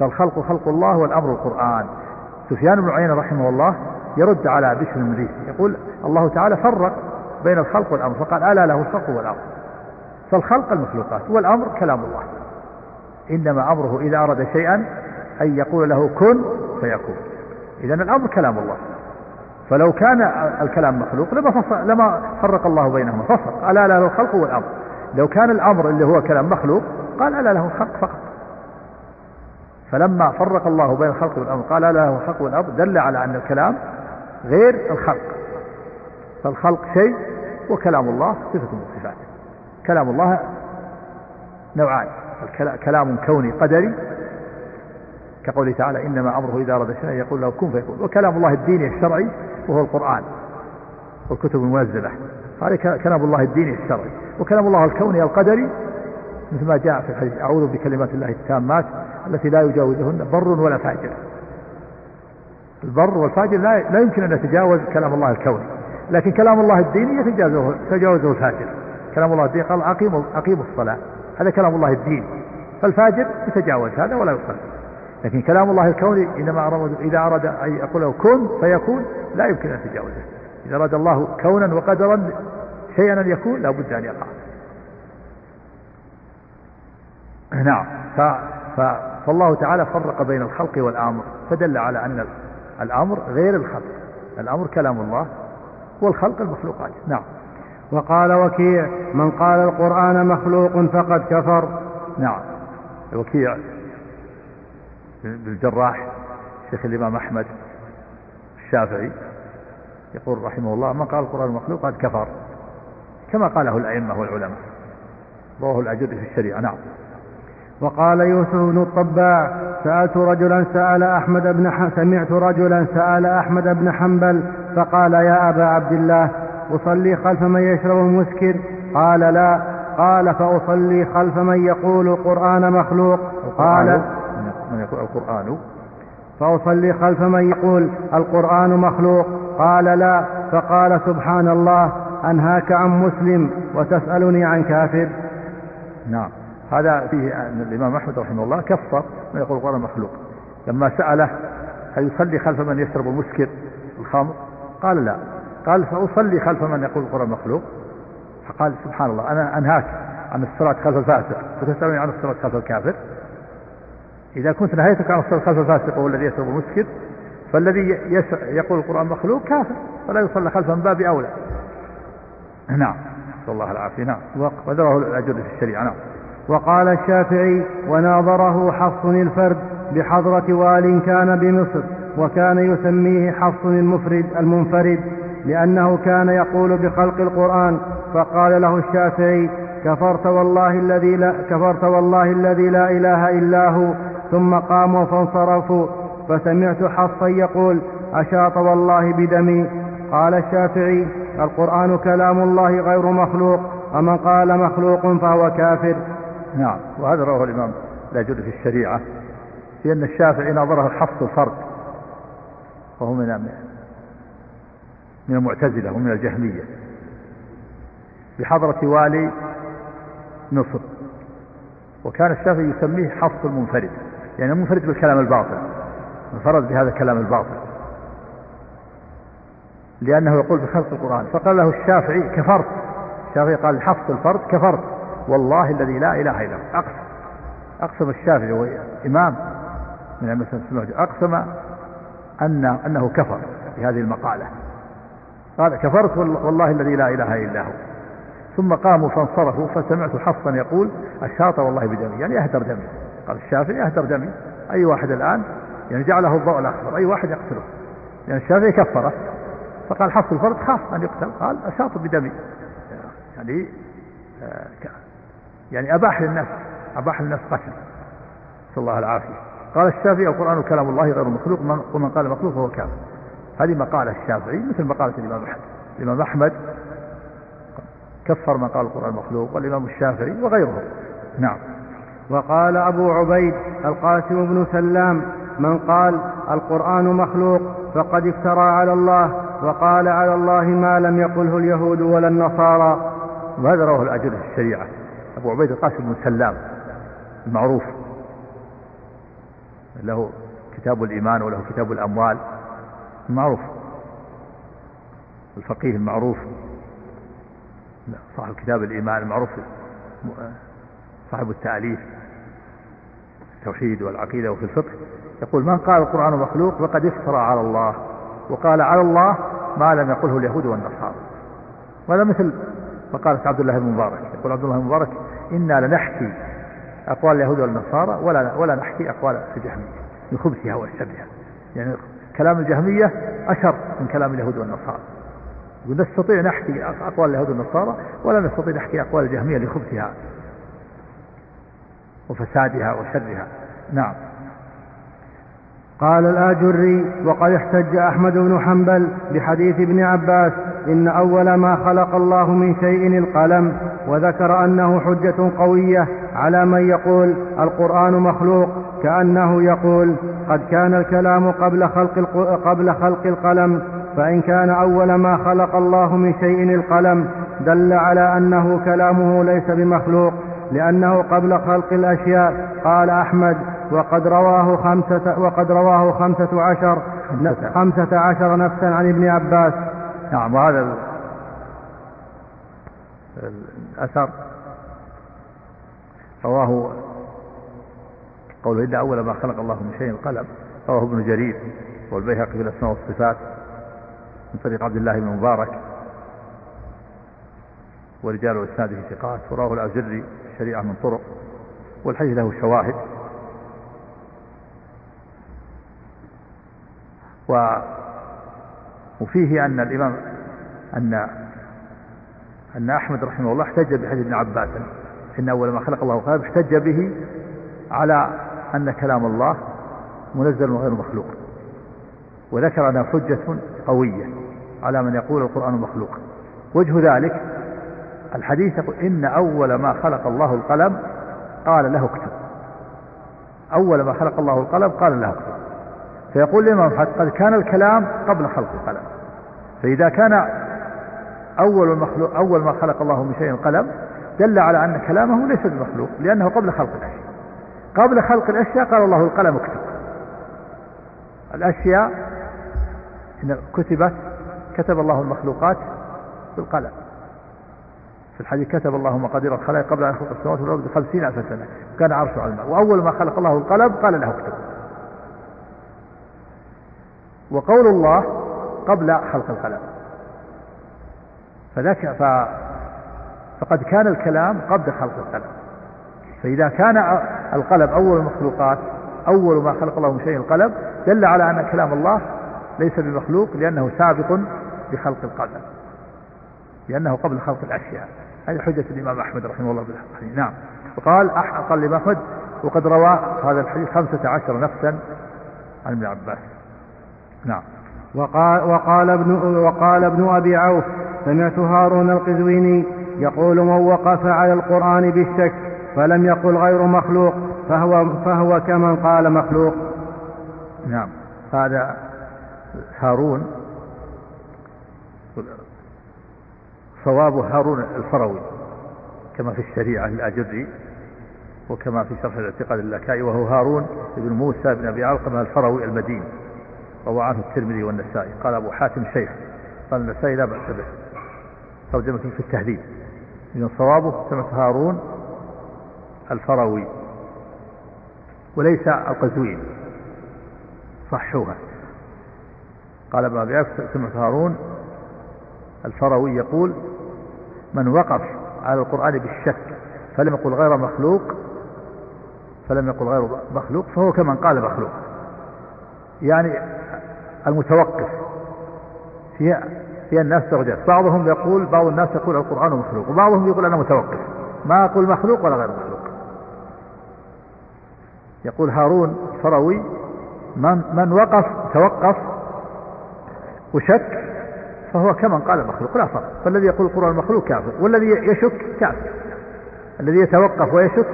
فالخلق خلق الله والأمر القرآن. سفيان بن عيينة رحمه الله يرد على بشر المريسي يقول الله تعالى فرق بين الخلق والأمر. فقال ألا له الخلق والأمر. فالخلق المخلوقات والأمر كلام الله. إنما أمره إذا أراد شيئا أن يقول له كن فيكون. إذا الأمر كلام الله. فلو كان الكلام مخلوق لما, لما فرق الله بينهما. فصل. ألا له الخلق والأمر لو كان الأمر اللي هو كلام مخلوق قال ألا له الخلق فقط. فلما فرق الله بين الخلق والأمر قال ألا له الخلق والأمر دل على أن الكلام غير الخلق. فالخلق شيء وكلام الله صفة من صفاته كلام الله نوعان. كلام كوني قدري كقوله تعالى إنما أمره إذا أراد شيئا يقول له كن فيكون. وكلام الله الديني الشرعي وهو القرآن والكتب المنزلة. هذا كلام الله الديني الشرعي. وكلام الله الكوني القدري مثل ما جاء في الحديث. أعوذ بكلمات الله التامات التي لا يجاوزهن بر ولا فاجر. البر والفاجر لا, لا يمكن أن يتجاوز كلام الله الكوني. لكن كلام الله الديني يتجاوزه يتجاوزه الفاجر. كلام الله الديني قال أقيموا أقيموا الصلاة. هذا كلام الله الديني فالفاجر يتجاوز هذا ولا يصلي لكن كلام الله الكوني إنما أراد إذا أراد أن يقول له كن فيكون لا يمكن أن يتجاوزه. إذا أراد الله كونا وقدرا شيئا أن يكون لا بد أن يقع. نعم. ف... ف... فالله تعالى فرق بين الخلق والآمر. فدل على أن الأمر غير الخلق. الأمر كلام الله والخلق المخلوقات. نعم. وقال وكيع من قال القرآن مخلوق فقد كفر. نعم. وكيع. بالجراح شيخ الإمام أحمد الشافعي يقول رحمه الله من قال القرآن مخلوق قد كفر. كما قاله الأئمة والعلماء. رواه الأجد في الشريعة نعم. وقال يوسف بن الطباع سألت رجلا سأل أحمد بن. سمعت رجلا سأل أحمد بن حنبل فقال يا أبا عبد الله أصلي خلف من يشرب المسكر قال لا. قال فأصلي خلف من يقول القرآن مخلوق. قال من يقول القرآن؟ فأصلي خلف من يقول القرآن مخلوق. قال لا. فقال سبحان الله أنهاك عن مسلم وتسألني عن كافر. نعم. هذا فيه أن الإمام أحمد رحمه الله كفر من يقول القرآن مخلوق. لما سأله هل يصلي خلف من يشرب المسكر الخمر؟ قال لا. قال فأصلي خلف من يقول القرآن مخلوق. فقال سبحان الله أنا أنهاك عن الصلاة خلف الفاسق. فتسألني عن الصلاة خلف الكافر. إذا كنت نهيتك عن الصلاة خلف الفاسق وهو الذي يشرب المسكر فالذي يقول القرآن مخلوق كافر فلا يصلى خلفه من باب أولى. نعم. نسأل الله العافية. نعم. وذره الأجر في الشريعة. نعم. وقال الشافعي وناظره حفص الفرد بحضرة وال كان بمصر وكان يسميه حفص المفرد المنفرد. لأنه كان يقول بخلق القرآن فقال له الشافعي كفرت والله الذي لا كفرت والله الذي لا إله إلا هو ثم قاموا فانصرفوا فسمعت حفصا يقول أشاط والله بدمي قال الشافعي القرآن كلام الله غير مخلوق ومن قال مخلوق فهو كافر نعم وهذا رواه الإمام يجوز في الشريعة في أن الشافعي نظره حفظ الفرد وهو من من المعتزلة ومن الجهمية. بحضرة والي مصر وكان الشافعي يسميه حفظ المنفرد. يعني المنفرد بالكلام الباطل. انفرد بهذا الكلام الباطل. لأنه يقول بخلق القرآن فقال له الشافعي كفرت. الشافعي قال حفظ الفرد كفرت. والله الذي لا إله إلا هو. أقسم. أقسم الشافعي وهو إمام من السنة أقسم أن أنه كفر بهذه المقالة. قال كفرت والله الذي لا إله إلا هو. ثم قاموا فانصرفوا فسمعت حفصا يقول الشاط والله بدمي يعني أهدر دمي قال الشافعي أهدر دمي أي واحد الآن يعني جعله الضوء الأخضر أي واحد يقتله؟ يعني الشافعي كفره. فقال حفص الفرد خاف أن يقتل قال أشاط بدمي يعني آه، يعني أباح للناس أباح للناس قتل. نسأل الله العافية. قال الشافعي القرآن كلام الله غير مخلوق ومن قال مخلوق فهو كافر. هذه مقالة الشافعي مثل مقالة الإمام أحمد. الإمام أحمد كفر من قال القرآن مخلوق والإمام الشافعي وغيره نعم. وقال أبو عبيد القاسم بن سلام من قال القرآن مخلوق فقد افترى على الله وقال على الله ما لم يقله اليهود ولا النصارى. وهذا رواه الأجر في الشريعة. أبو عبيد القاسم بن سلام المعروف. له كتاب الإيمان وله كتاب الأموال. المعروف. الفقيه المعروف. صاحب كتاب الإيمان المعروف. صاحب التأليف. التوحيد والعقيدة وفي الفقه. يقول من قال القرآن مخلوق فقد افترى على الله وقال على الله ما لم يقله اليهود والنصارى. وهذا مثل مقالة عبد الله بن مبارك. يقول عبد الله بن مبارك إنا لنحكي أقوال اليهود والنصارى ولا ولا نحكي أقوال الجهمية من خبثها وشرها يعني كلام الجهمية أشر من كلام اليهود والنصارى. نستطيع نحكي أقوال اليهود والنصارى ولا نستطيع نحكي أقوال الجهمية لخبثها وفسادها وشرها. نعم. قال الآجري وقد احتج أحمد بن حنبل بحديث ابن عباس إن أول ما خلق الله من شيء القلم وذكر أنه حجة قوية على من يقول القرآن مخلوق كأنه يقول قد كان الكلام قبل خلق, قبل خلق القلم فإن كان أول ما خلق الله من شيء القلم دل على أنه كلامه ليس بمخلوق لأنه قبل خلق الأشياء. قال أحمد وقد رواه خمسة وقد رواه خمسة عشر خمسة عشر. نفسا عن ابن عباس. نعم وهذا الأثر. رواه قوله إلا أول ما خلق الله من شيء القلم رواه ابن جرير والبيهقي في الأسماء والصفات من طريق عبد الله بن مبارك ورجال إسناده ثقات وراه الأزري شريعة من طرق والحديث له شواهد. و وفيه أن الإمام أن أن أحمد رحمه الله احتج بحديث ابن عباس إن أول ما خلق الله القلم احتج به على أن كلام الله منزل وغير مخلوق. وذكر أنها حجة قوية على من يقول القرآن مخلوق. وجه ذلك الحديث يقول إن أول ما خلق الله القلم قال له اكتب. أول ما خلق الله القلم قال له اكتب. فيقول الإمام قد كان الكلام قبل خلق القلم. فإذا كان أول أول ما خلق الله من شيء القلم دل على أن كلامه ليس بمخلوق لأنه قبل خلق الأشياء. قبل خلق الأشياء قال الله القلم اكتب. الأشياء كتبت كتب الله المخلوقات بالقلم في الحديث كتب الله مقادير الخلائق قبل أن يخلق السماوات والأرض بخمسين ألف سنة. كان عرشه على الماء. وأول ما خلق الله القلم قال له اكتب. وقول الله قبل خلق القلم. فذاك ف... فقد كان الكلام قبل خلق القلم. فإذا كان القلم أول المخلوقات أول ما خلق الله من شيء القلم دل على أن كلام الله ليس بمخلوق لأنه سابق بخلق القلم لأنه قبل خلق الأشياء. هذه حجة الإمام أحمد رحمه الله بالحديث. نعم. وقال قال الإمام أحمد وقد روى هذا الحديث خمسة عشر نفسا عن ابن عباس. نعم. وقال, وقال, ابن, وقال ابن أبي عوف سمعت هارون القزويني يقول من وقف على القرآن بالشك فلم يقل غير مخلوق فهو, فهو كمن قال مخلوق. نعم. هذا هارون. صواب هارون الفروي كما في الشريعة الأجري وكما في شرح الاعتقاد اللكائي وهو هارون بن موسى بن أبي علقمة الفروي المديني روى عنه الترمذي والنسائي. قال أبو حاتم شيخ قال النسائي لا بأس به. ترجمة في التهذيب. من صوابه سمعت هارون الفروي وليس القزوين صحوها. قال ابن أبي سمعت هارون الفروي يقول من وقف على القرآن بالشك فلم يقل غير مخلوق فلم يقل غير مخلوق فهو كمن قال مخلوق. يعني المتوقف في في الناس درجات. بعضهم يقول بعض الناس يقول القرآن مخلوق وبعضهم يقول أنا متوقف. ما أقول مخلوق ولا غير مخلوق. يقول هارون الفروي من, من وقف توقف وشك فهو كمن قال مخلوق لا فرق. فالذي يقول القرآن مخلوق كافر والذي يشك كافر. الذي يتوقف ويشك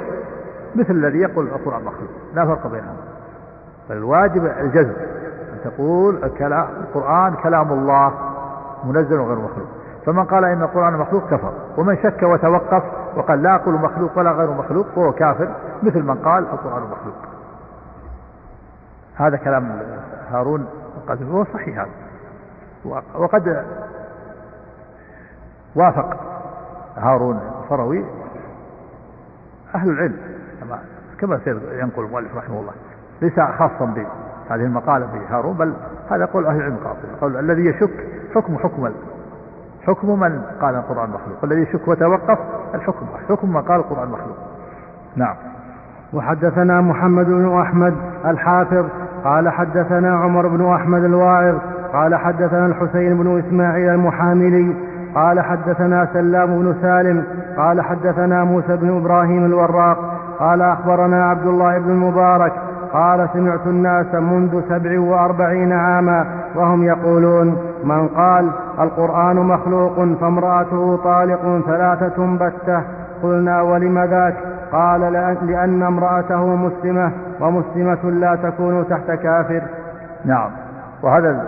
مثل الذي يقول القرآن مخلوق لا فرق بينهم فالواجب الجزم أن تقول القرآن كلام الله منزل غير مخلوق. فمن قال إن القرآن مخلوق كفر ومن شك وتوقف وقال لا أقول مخلوق ولا غير مخلوق فهو كافر مثل من قال القرآن مخلوق. هذا كلام هارون القاسم هو صحيح هذا. وقد وافق هارون الفروي أهل العلم كما ينقل المؤلف رحمه الله. ليس خاصا بهذه المقالة بهارون بل هذا قول أهل العلم قول الذي يشك حكم حكم حكم من قال القرآن مخلوق؟ والذي يشك وتوقف الحكم حكم من قال القرآن مخلوق. نعم. وحدثنا محمد بن أحمد الحافظ قال حدثنا عمر بن أحمد الواعظ قال حدثنا الحسين بن إسماعيل المحاملي قال حدثنا سلام بن سالم قال حدثنا موسى بن إبراهيم الوراق قال أخبرنا عبد الله بن المبارك قال سمعت الناس منذ سبع وأربعين عاما وهم يقولون من قال القرآن مخلوق فامرأته طالق ثلاثة بتة. قلنا ولم ذاك؟ قال لأن امرأته مسلمة ومسلمة لا تكون تحت كافر. نعم. وهذا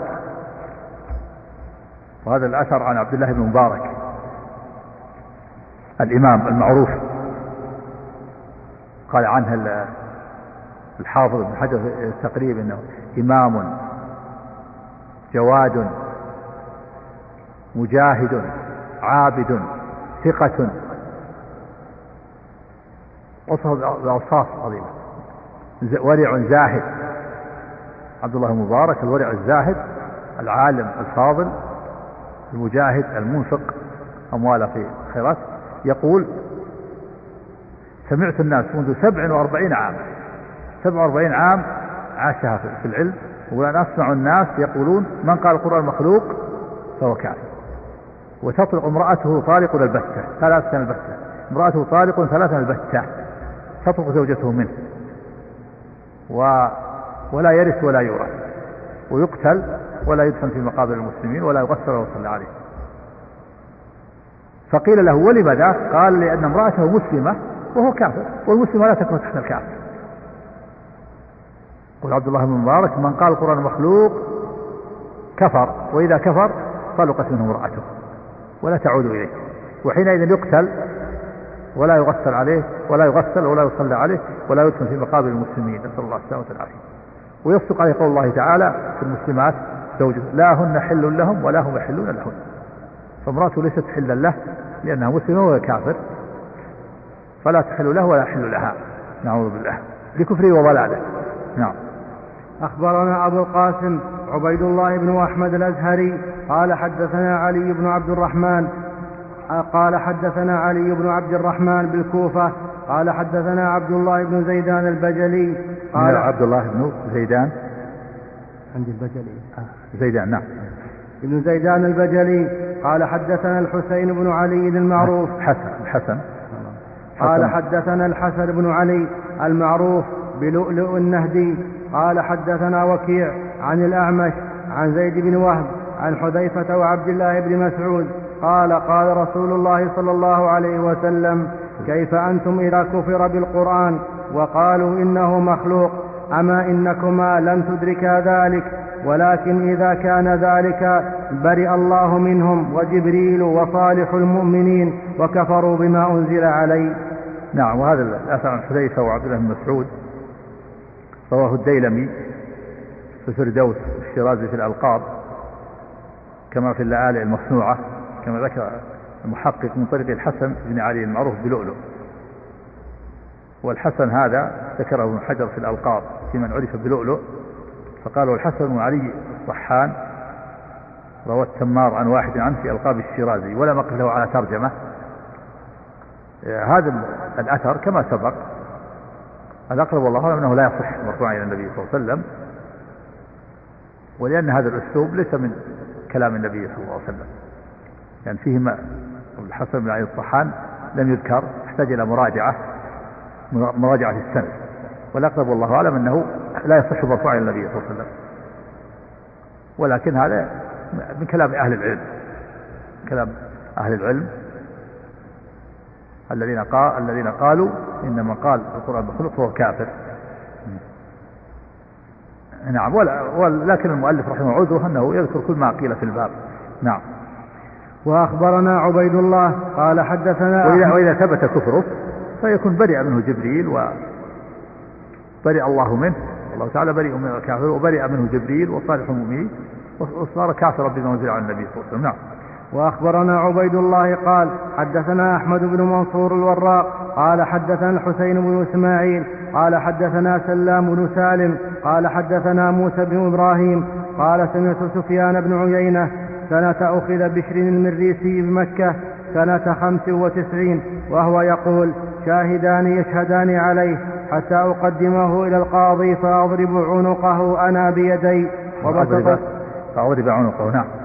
وهذا الأثر عن عبد الله بن مبارك الإمام المعروف. قال عنه الحافظ ابن حجر التقريب إنه إمام جواد مجاهد عابد ثقة. وصف بأوصاف عظيمة ورع زاهد. عبد الله المبارك الورع الزاهد العالم الفاضل المجاهد المنفق أمواله في الخيرات يقول سمعت الناس منذ سبع وأربعين عاما سبع وأربعين عام عاشها في العلم وأنا أسمع الناس يقولون من قال القرآن مخلوق فهو كافر. وتطلق امرأته طالق البتة ثلاثة البتة. امرأته طالق ثلاثة البتة. تطلق زوجته منه. و ولا يرث ولا يورث. ويقتل ولا يدفن في مقابر المسلمين ولا يغسل ولا يصلى عليه. فقيل له ولم ذاك قال لأن امرأته مسلمة وهو كافر والمسلمة لا تكون تحت الكافر. قل عبد الله بن مبارك من قال القرآن مخلوق كفر وإذا كفر طلقت منه امرأته ولا تعود إليه. وحينئذ يقتل ولا يغسل عليه ولا يغسل ولا يصلى عليه ولا يدفن في مقابر المسلمين. نسأل الله السلامة والعافية. ويصدق عليه قول الله تعالى في المسلمات زوجه لا هن حل لهم ولا هم يحلون لهن. فامرأته ليست حلا له لأنها مسلمة وهو كافر. فلا تحل له ولا يحل لها. نعوذ بالله. لكفره وضلاله. نعم. أخبرنا أبو القاسم عبيد الله بن أحمد الأزهري قال حدثنا علي بن عبد الرحمن قال حدثنا علي بن عبد الرحمن بالكوفة قال حدثنا عبد الله بن زيدان البجلي قال عبد الله بن زيدان. عند البجلي. زيدان نعم. ابن زيدان البجلي قال حدثنا الحسين بن علي المعروف. حسن الحسن قال حدثنا الحسن بن علي المعروف بلؤلؤ النهدي قال حدثنا وكيع عن الأعمش عن زيد بن وهب عن حذيفة وعبد الله بن مسعود. قال قال رسول الله صلى الله عليه وسلم كيف أنتم إذا كفر بالقرآن وقالوا إنه مخلوق أما إنكما لم تدركا ذلك ولكن إذا كان ذلك برئ الله منهم وجبريل وصالح المؤمنين وكفروا بما أنزل عليه. نعم وهذا الأثر عن حذيفة وعبد الله بن مسعود. رواه الديلمي في الفردوس الشيرازي في الألقاب كما في اللآلئ المصنوعة كما ذكر المحقق من طريق الحسن بن علي المعروف بلؤلؤ. والحسن هذا ذكره ابن حجر في الألقاب في من عرف بلؤلؤ فقال الحسن بن علي الصحان روى التمار عن واحد عنه في ألقاب الشيرازي ولم أقف له على ترجمة. هذا الأثر كما سبق الأقرب والله أعلم أنه لا يصح مرفوعا إلى النبي صلى الله عليه وسلم ولأن هذا الأسلوب ليس من كلام النبي صلى الله عليه وسلم. يعني فيه ما الحسن بن علي الصحان لم يذكر يحتاج إلى مراجعة مراجعة السند. والأقرب والله أعلم أنه لا يصح مرفوعا إلى النبي صلى الله عليه وسلم. ولكن هذا من كلام أهل العلم كلام أهل العلم. الذين قال الذين قالوا إن من قال القرآن مخلوق فهو كافر. نعم ولكن المؤلف رحمه الله عذره أنه يذكر كل ما قيل في الباب. نعم. وأخبرنا عبيد الله قال حدثنا وإذا, وإذا ثبت كفره فيكون برئ منه جبريل وبرئ الله منه. الله تعالى بريء من الكافر وبرئ منه جبريل وصالح المؤمنين وصار كافرا بما أنزل على النبي صلى الله عليه وسلم. نعم. وأخبرنا عبيد الله قال حدثنا أحمد بن منصور الوراق قال حدثنا الحسين بن إسماعيل قال حدثنا سلام بن سالم قال حدثنا موسى بن إبراهيم قال سمعت سفيان بن عيينة سنة أخذ بشر المريسي بمكة سنة خمس وتسعين وهو يقول شاهدان يشهدان عليه حتى أقدمه إلى القاضي فأضرب عنقه أنا بيدي وبسط فأضرب عنقه نعم.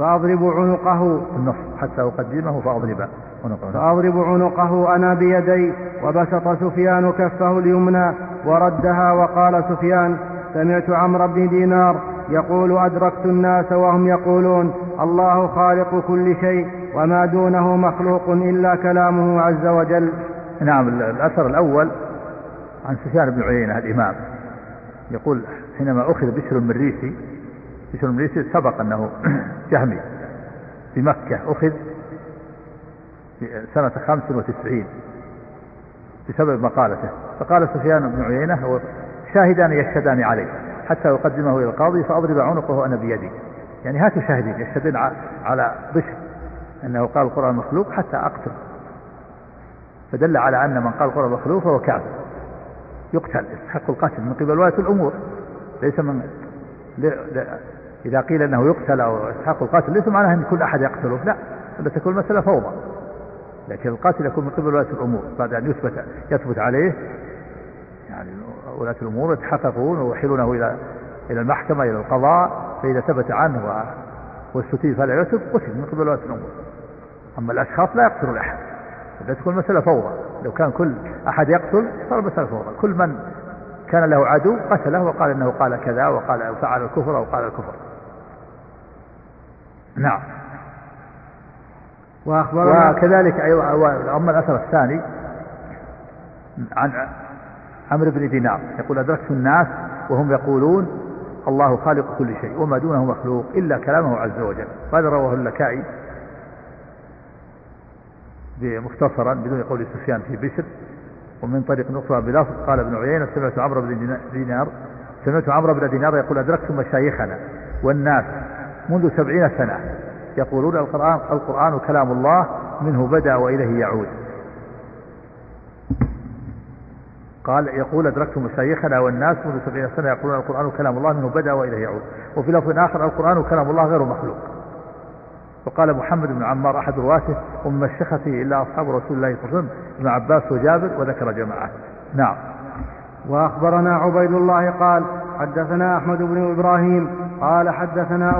فأضرب عنقه. النص حتى أقدمه فأضرب عنقه. فأضرب عنقه أنا بيدي وبسط سفيان كفه اليمنى وردها وقال سفيان سمعت عمرو بن دينار يقول أدركت الناس وهم يقولون الله خالق كل شيء وما دونه مخلوق إلا كلامه عز وجل. نعم الأثر الأول عن سفيان بن عيينة الإمام. يقول حينما أخذ بشر المريسي بشر المريسي سبق أنه <clears throat> جهمي في مكة أخذ في سنة خمس وتسعين بسبب مقالته. فقال سفيان بن عيينة شاهدان يشهدان عليه حتى يقدمه إلى القاضي فأضرب عنقه أنا بيدي. يعني هاتوا شاهدين يشهدون على بشر. أنه قال القرآن مخلوق حتى أقتل. فدل على أن من قال القرآن مخلوق فهو كافر. يقتل. يستحق القتل من قبل ولاة الأمور. ليس من. إذا قيل أنه يقتل أو يستحق القتل ليس معناه أن كل أحد يقتله لا بل تكون المسألة فوضى. لكن القاتل يكون من قبل ولاة الأمور بعد أن يثبت يثبت عليه يعني ولاة الأمور يتحققون ويوحلونه إلى إلى المحكمة إلى القضاء فإذا ثبت عنه واستتيب فلا يتب قتل من قبل ولاة الأمور. أما الأشخاص لا يقتل أحد. إذا تكون المسألة فوضى. لو كان كل أحد يقتل صار المسألة فوضى. كل من كان له عدو قتله وقال إنه قال كذا وقال فعل الكفر أو قال الكفر. نعم. وأخبرنا وكذلك أيوة أما الأثر الثاني عن عمرو بن دينار يقول أدركت الناس وهم يقولون الله خالق كل شيء وما دونه مخلوق إلا كلامه عز وجل. هذا رواه اللكائي؟ مختصرا بدون قول سفيان في بشر ومن طريق أخرى بلفظ قال ابن عيينة سمعت عمرو بن دينار سمعت عمرو بن دينار يقول أدركت مشايخنا والناس منذ سبعين سنة يقولون القرآن القرآن كلام الله منه بدأ وإليه يعود. قال يقول أدركت مشايخنا والناس منذ سبعين سنة يقولون القرآن كلام الله منه بدأ وإليه يعود. وفي لفظ آخر القرآن كلام الله غير مخلوق. وقال محمد بن عمار أحد رواته ومن مشيخته إلا أصحاب رسول الله صلى الله عليه وسلم ابن عباس وجابر وذكر جماعة. نعم. وأخبرنا عبيد الله قال حدثنا أحمد بن إبراهيم قال حدثنا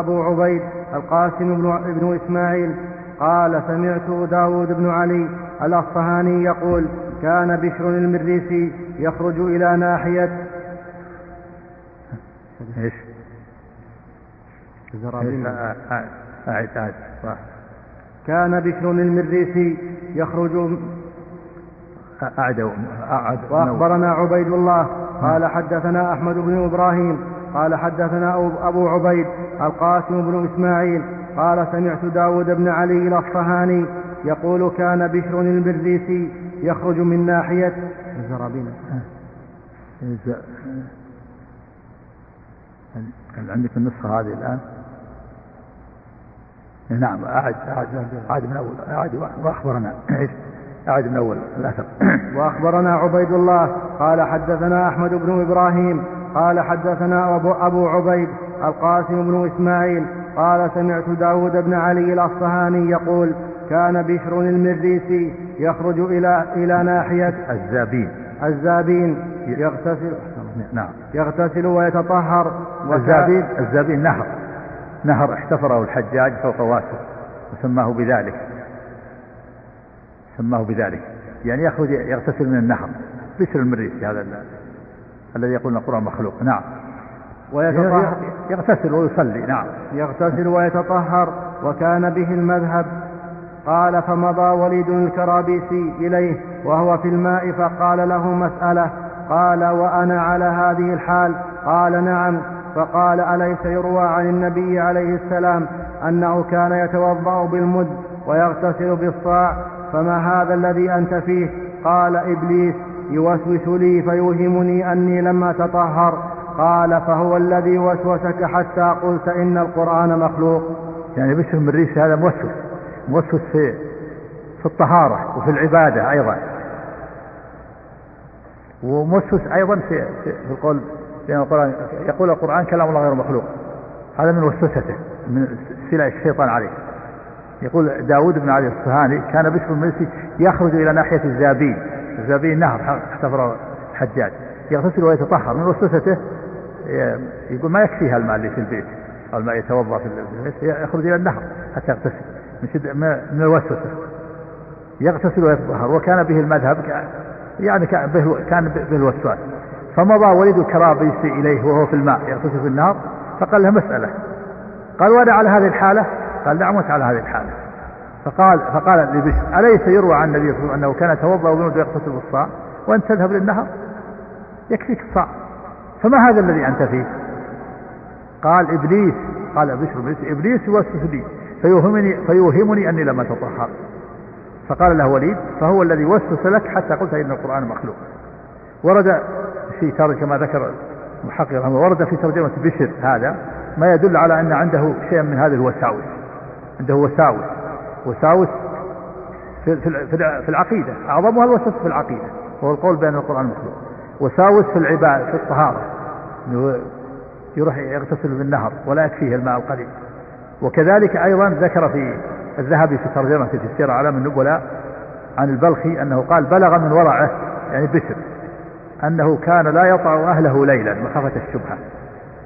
أبو عبيد القاسم بن, ابن إسماعيل قال سمعت داود بن علي الأصفهاني يقول كان بشر المريسي يخرج إلى ناحية إيش؟ أعد أعد كان بشر المريسي يخرج أعد أعد وأخبرنا عبيد الله قال حدثنا أحمد بن إبراهيم قال حدثنا أبو عبيد القاسم بن إسماعيل قال سمعت داود بن علي الأصفهاني يقول كان بشر المريسي يخرج من ناحية الزرابين عندك النسخة هذه الآن؟ نعم أعد أعد أعد من أول أعد وأخبرنا. أعد من أول الأثر. وأخبرنا عبيد الله قال حدثنا أحمد بن إبراهيم قال حدثنا أبو, أبو عبيد القاسم بن إسماعيل قال سمعت داود بن علي الأصفهاني يقول كان بشر المريسي يخرج إلى إلى ناحية الزابين. الزابين يغتسل نعم. يغتسل ويتطهر الزابين الزابين نهر. نهر احتفره الحجاج فوق واسع وسماه بذلك. سماه بذلك. يعني يخرج يغتسل من النهر. بشر المريسي هذا الذي يقول القرآن مخلوق. نعم. ويتطهر. يغتسل ويصلي. نعم. يغتسل ويتطهر وكان به المذهب. قال فمضى وليد الكرابيسي إليه وهو في الماء فقال له مسألة. قال وأنا على هذه الحال؟ قال نعم. فقال أليس يروى عن النبي عليه السلام أنه كان يتوضأ بالمد ويغتسل بالصاع؟ فما هذا الذي أنت فيه؟ قال إبليس يوسوس لي فيوهمني أني لم أتطهر. قال فهو الذي وسوسك حتى قلت إن القرآن مخلوق. يعني بشر بن ريش هذا موسوس. موسوس في في الطهارة وفي العبادة أيضا. وموسوس أيضا في, في, في القول لأن القرآن يقول القرآن كلام الله غير مخلوق. هذا من وسوسته من سلاء الشيطان عليه. يقول داود بن علي الصهاني كان بشر المرسي يخرج إلى ناحية الزابين. الزابين نهر احتفر حجاج يغتسل ويتطهر. من وسوسته يقول ما يكفيها الماء اللي في البيت؟ أو الماء يتوضأ في البيت. يخرج إلى النهر حتى يغتسل. من شدة من الوسوسة. يغتسل ويتطهر. وكان به المذهب يعني كان به كان به الوسواس. فمضى وليد الكرابيسي إليه وهو في الماء يغتسل في النهر فقال له مسألة. قال وأنا على هذه الحالة؟ قال نعم على هذه الحالة. فقال فقال لبشر أليس يروى عن النبي صلى الله عليه وسلم أنه كان يتوضأ ويغتسل يغتسل بالصاع وأنت تذهب للنهر؟ يكفيك الصاع. فما هذا الذي أنت فيه؟ قال إبليس قال بشر إبليس, إبليس يوسوس لي فيوهمني, فيوهمني أني لم أتطهر. فقال له وليد فهو الذي وسوس لك حتى قلت إن القرآن مخلوق. ورد في ترجمة كما ذكر محقق رحمه ورد في ترجمة بشر هذا ما يدل على أن عنده شيء من هذه الوساوس. عنده وساوس. وساوس في, في, في العقيدة. أعظمها الوسوس في العقيدة وهو القول بأن القرآن مخلوق وساوس في العبادة في الطهارة. يروح يغتسل بالنهر ولا يكفيه الماء القليل. وكذلك أيضا ذكر في الذهبي في ترجمته في السيرة علام النبلاء عن البلخي أنه قال بلغ من ورعه يعني بشر أنه كان لا يطع أهله ليلا مخافة الشبهة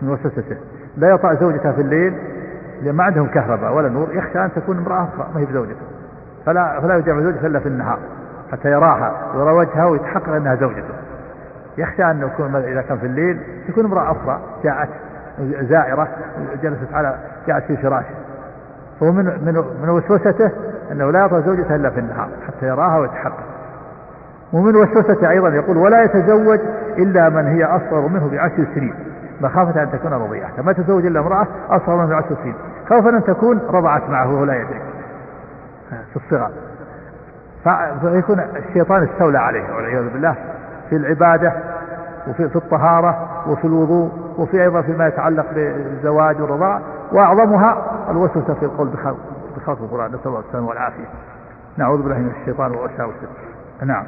من وسوسته. لا يطع زوجته في الليل لأن ما عندهم كهرباء ولا نور يخشى أن تكون امرأة ما هي بزوجته. فلا فلا يجامع زوجته إلا في النهار حتى يراها ويرى وجهها ويتحقق أنها زوجته. يخشى أن يكون إذا كان في الليل تكون امرأة أخرى جاءت زائرة جلست على جاءت في فراشه. فهو من من من وسوسته أنه لا يطأ زوجته إلا في النهار حتى يراها ويتحقق ومن وسوسته أيضا يقول ولا يتزوج إلا من هي أصغر منه بعشر سنين. مخافة أن تكون رضيعة. ما تزوج إلا امرأة أصغر منه بعشر سنين. خوفا أن تكون رضعت معه وهو لا يدرك في الصغر. فيكون الشيطان استولى عليه والعياذ بالله في العبادة وفي في الطهارة وفي الوضوء وفي أيضا فيما يتعلق بالزواج والرضاع وأعظمها الوسوسة في القول بخلق القرآن. نسأل الله السلامة والعافية. نعوذ بالله من الشيطان ووساوسه نعم.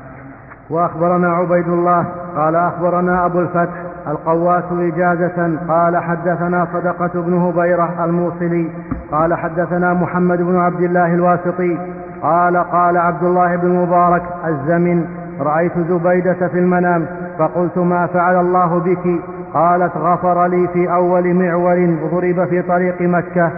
وأخبرنا عبيد الله قال أخبرنا أبو الفتح القواس إجازة. قال حدثنا صدقة بن هبيرة الموصلي. قال حدثنا محمد بن عبد الله الواسطي. قال قال عبد الله بن مبارك الزمن رأيت زبيدة في المنام فقلت ما فعل الله بك؟ قالت غفر لي في أول معول ضرب في طريق مكة.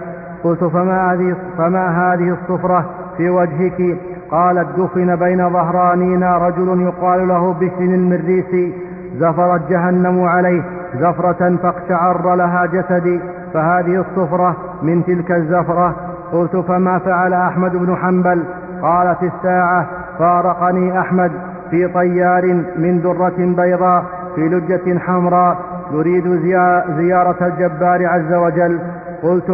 قلت فما هذه, فما هذه الصفرة في وجهك؟ قالت دفن بين ظهرانينا رجل يقال له بشر المريسي. زفرت جهنم عليه زفرة فاقشعر لها جسدي فهذه الصفرة من تلك الزفرة. قلت فما فعل أحمد بن حنبل؟ قالت الساعة فارقني أحمد في طيار من درة بيضاء في لجة حمراء يريد زيارة الجبار عز وجل. قلت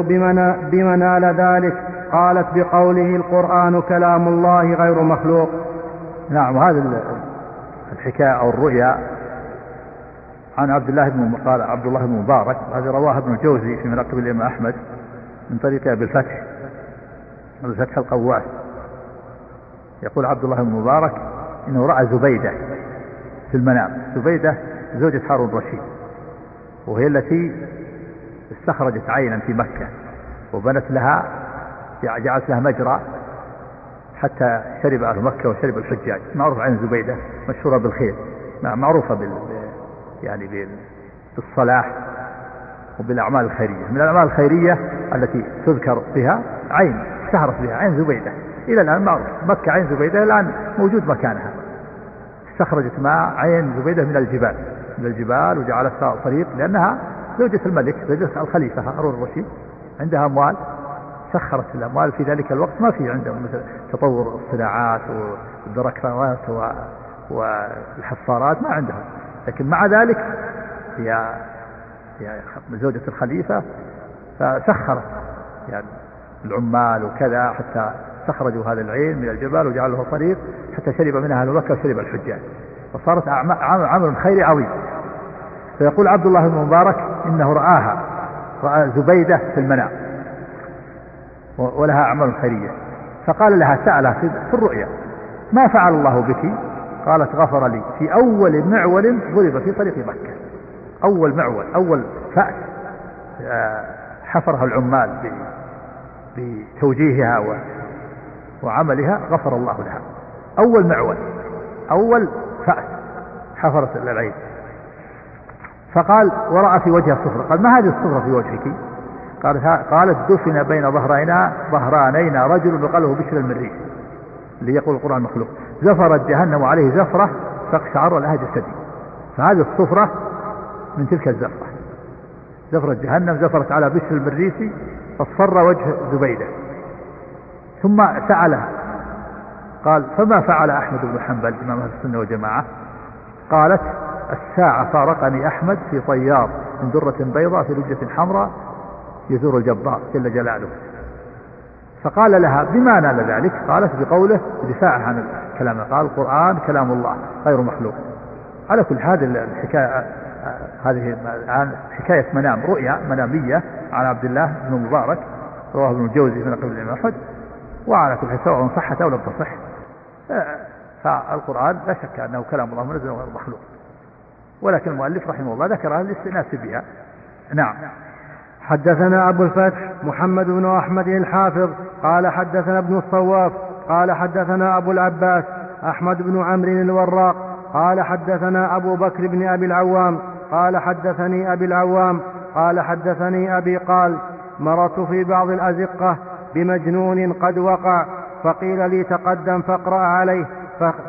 بمن نال ذلك؟ قالت بقوله القرآن كلام الله غير مخلوق. نعم وهذا الحكاية أو الرؤيا عن عبد الله بن قال عبد الله بن مبارك هذا رواه ابن الجوزي في مناقب الإمام أحمد من طريق أبي الفتح. أبي الفتح القواس يقول عبد الله بن مبارك إنه رأى زبيدة في المنام. زبيدة زوجة هارون الرشيد وهي التي استخرجت عينا في مكة وبنت لها جعلت لها مجرى حتى شرب أهل مكة وشرب الحجاج. معروف عين زبيدة مشهورة بالخير معروفة بال يعني بالصلاح وبالأعمال الخيرية. من الأعمال الخيرية التي تذكر بها عين اشتهرت بها عين زبيدة. إلى الآن معروف. مكة عين زبيدة الآن موجود مكانها. استخرجت ماء عين زبيدة من الجبال. من الجبال وجعلتها طريق لأنها زوجة الملك زوجة الخليفة هارون الرشيد. عندها أموال. سخرت الأموال في ذلك الوقت. ما في عندهم مثل تطور الصناعات والدركرات والحفارات ما عندهم. لكن مع ذلك هي هي زوجة الخليفة فسخرت يعني العمال وكذا حتى استخرجوا هذا العين من الجبال وجعلوا له طريق حتى شرب منها أهل مكه وشرب الحجاج. فصارت عمل خيري عظيم. فيقول عبد الله بن مبارك إنه رآها رأى زبيدة في المنام. ولها أعمال خيرية. فقال لها سألها في الرؤيا ما فعل الله بك؟ قالت غفر لي. في أول معول ضرب في طريق مكة. أول معول أول فأس آه، حفرها العمال بتوجيهها وعملها غفر الله لها. أول معول أول فأس حفرت العين. فقال ورأى في وجهه الصفرة قال ما هذه الصفرة في وجهك؟ قال قالت دفن بين ظهرينا ظهرانينا رجل وقاله بشر المريخ اللي يقول القرآن مخلوق. زفرت جهنم عليه زفرة تقشعر لها جسدي فهذه الصفرة من تلك الزفرة. زفرة جهنم زفرت على بشر المريسي فاصفر وجه زبيدة. ثم سأله قال فما فعل أحمد بن حنبل إمام أهل السنة والجماعة؟ قالت الساعة فارقني أحمد في طيار من درة بيضاء في لجة حمراء يزور الجبار جل جلاله. فقال لها بما نال ذلك؟ قالت بقوله دفاعه عن كلامه قال القرآن كلام الله غير مخلوق. على كل هذه الحكاية هذه الآن حكاية منام رؤيا منامية عن عبد الله بن مبارك رواه ابن الجوزي من قبل الإمام أحمد وعلى كل حال سواء صحت أو لم تصح. فالقرآن لا شك أنه كلام الله منزل وغير مخلوق. ولكن المؤلف رحمه الله ذكرها للاستئناس بها. نعم. حدثنا أبو الفتح محمد بن أحمد الحافظ قال حدثنا ابن الصواف قال حدثنا أبو العباس أحمد بن عمرو الوراق قال حدثنا أبو بكر بن أبي العوام قال حدثني أبي العوام قال حدثني أبي قال مررت في بعض الأزقة بمجنون قد وقع فقيل لي تقدم فاقرأ عليه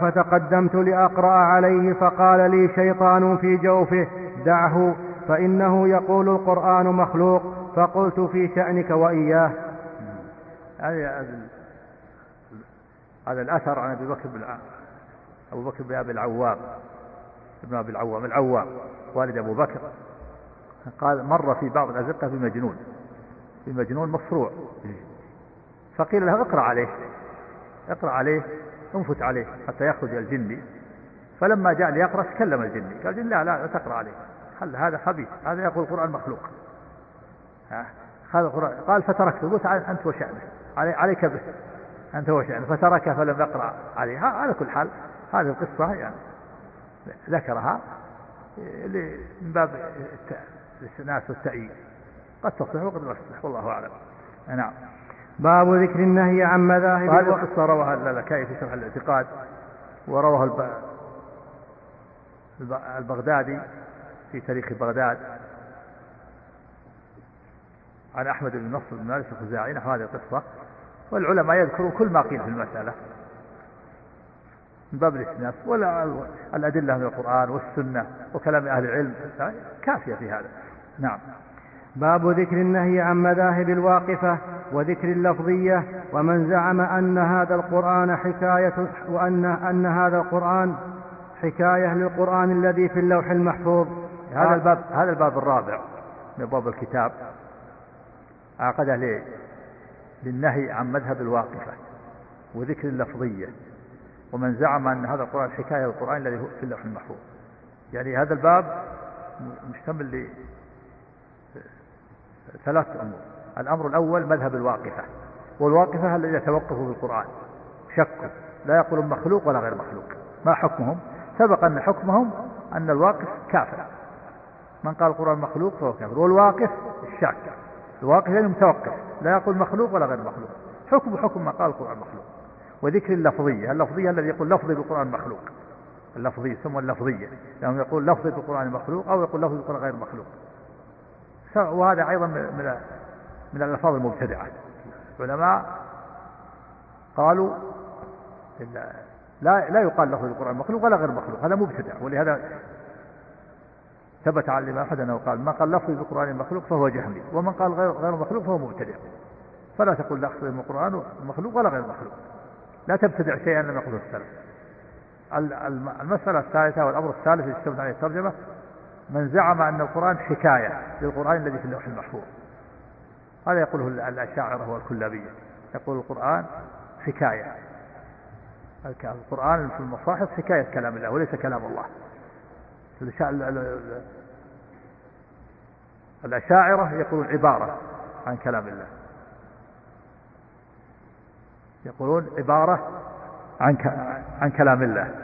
فتقدمت لأقرأ عليه فقال لي شيطان في جوفه دعه فإنه يقول القرآن مخلوق فقلت في شأنك وإياه. هذا هذا الأثر عن أبي بكر بن أبو بكر بن أبي العوام ابن أبي العوام العوام والد أبو بكر. قال مر في بعض الأزقة بمجنون بمجنون مصروع. فقيل له اقرأ عليه اقرأ عليه انفت عليه حتى يخرج الجني فلما جاء ليقرأ تكلم الجني قال الجني لا لا تقرأ عليه. خل هذا خبيث هذا يقول القرآن مخلوق. هذا القرآن. قال فتركته. قلت أنت وشأنه. عليك به. أنت وشأنه فتركه فلم يقرأ عليه. على كل حال هذه القصة يعني ذكرها من باب الاستئناس والتأييد. قد تصلح وقد لا تصلح والله أعلم. نعم. باب ذكر النهي عن مذاهب هذه القصة رواها اللالكائي في شرح الاعتقاد ورواه البغدادي في تاريخ بغداد عن أحمد بن نصر بن مالك الخزاعي. نحو هذه القصة. والعلماء يذكرون كل ما قيل في المسألة من باب الاستئناس ولا الأدلة من القرآن والسنة وكلام أهل العلم. كافية في هذا. نعم. باب ذكر النهي عن مذاهب الواقفة وذكر اللفظية ومن زعم أن هذا القرآن حكاية وأن أن هذا القرآن حكاية للقرآن الذي في اللوح المحفوظ. هذا الباب هذا الباب الرابع من أبواب الكتاب. عقده للنهي عن مذهب الواقفة وذكر اللفظية. ومن زعم أن هذا القرآن حكاية للقرآن الذي في اللوح المحفوظ. يعني هذا الباب مشتمل ثلاث أمور. الأمر الأول مذهب الواقفة. والواقفة الذين في القرآن. شكوا لا يقولون مخلوق ولا غير مخلوق. ما حكمهم؟ سبق أن حكمهم أن الواقف كافر. من قال القرآن مخلوق فهو كافر. والواقف الشاك الواقف يعني متوقف لا يقول مخلوق ولا غير مخلوق. حكم حكم ما قال القرآن مخلوق. وذكر اللفظية. اللفظية الذي يقول لفظي بالقرآن مخلوق. اللفظية يسمى اللفظية. يعني يقول لفظي بالقرآن مخلوق أو يقول لفظي بالقرآن غير مخلوق. وهذا أيضا من من الألفاظ المبتدعة. العلماء قالوا لا لا يقال له القرآن مخلوق ولا غير مخلوق. هذا مبتدع. ولهذا ثبت عن الإمام أحمد أنه قال من قال لفظي بالقرآن مخلوق فهو جهمي ومن قال غير غير مخلوق فهو مبتدع. فلا تقل لفظي بالقرآن مخلوق ولا غير مخلوق. لا تبتدع شيئا لم يقله السلف. المسألة الثالثة والأمر الثالث الذي اشتملت عليه الترجمة من زعم أن القرآن حكاية للقرآن الذي في اللوح المحفوظ. هذا يقوله الأشاعرة والكلابية. يقول القرآن حكاية. القرآن في المصاحف حكاية كلام الله وليس كلام الله. الأشاعرة يقولون عبارة عن كلام الله. يقولون عبارة عن عن كلام الله.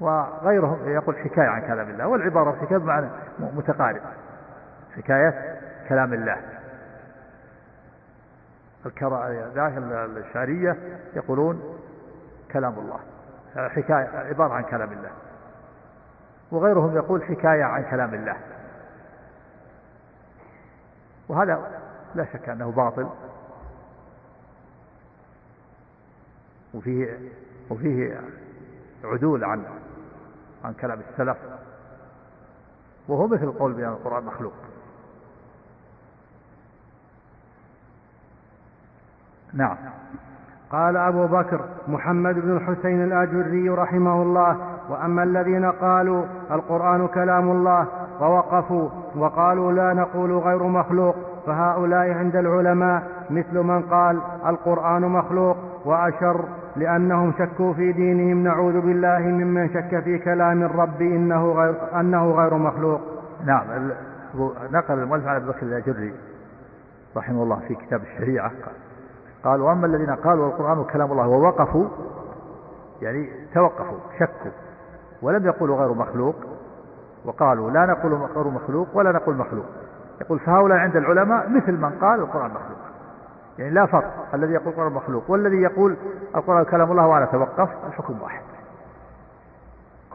وغيرهم يقول حكاية عن كلام الله. والعبارة والحكاية بمعنى متقارب حكاية كلام الله. الشعرية يقولون كلام الله. حكاية عبارة عن كلام الله. وغيرهم يقول حكاية عن كلام الله. وهذا لا شك أنه باطل. وفيه وفيه عدول عن عن كلام السلف. وهو مثل القول بأن القرآن مخلوق. نعم. قال أبو بكر محمد بن الحسين الآجري رحمه الله وأما الذين قالوا القرآن كلام الله ووقفوا وقالوا لا نقول غير مخلوق فهؤلاء عند العلماء مثل من قال القرآن مخلوق وأشر لأنهم شكوا في دينهم نعوذ بالله ممن شك في كلام الرب إنه غير, أنه غير مخلوق. نعم نقل المؤلف عن ابي بكر الآجري رحمه الله في كتاب الشريعة. قال واما الذين قالوا القرآن كلام الله ووقفوا يعني توقفوا شكوا ولم يقولوا غير مخلوق وقالوا لا نقول غير مخلوق ولا نقول مخلوق. يقول فهؤلاء عند العلماء مثل من قال القرآن مخلوق. يعني لا فرق الذي يقول القرآن مخلوق والذي يقول القرآن كلام الله وأنا توقف الحكم واحد.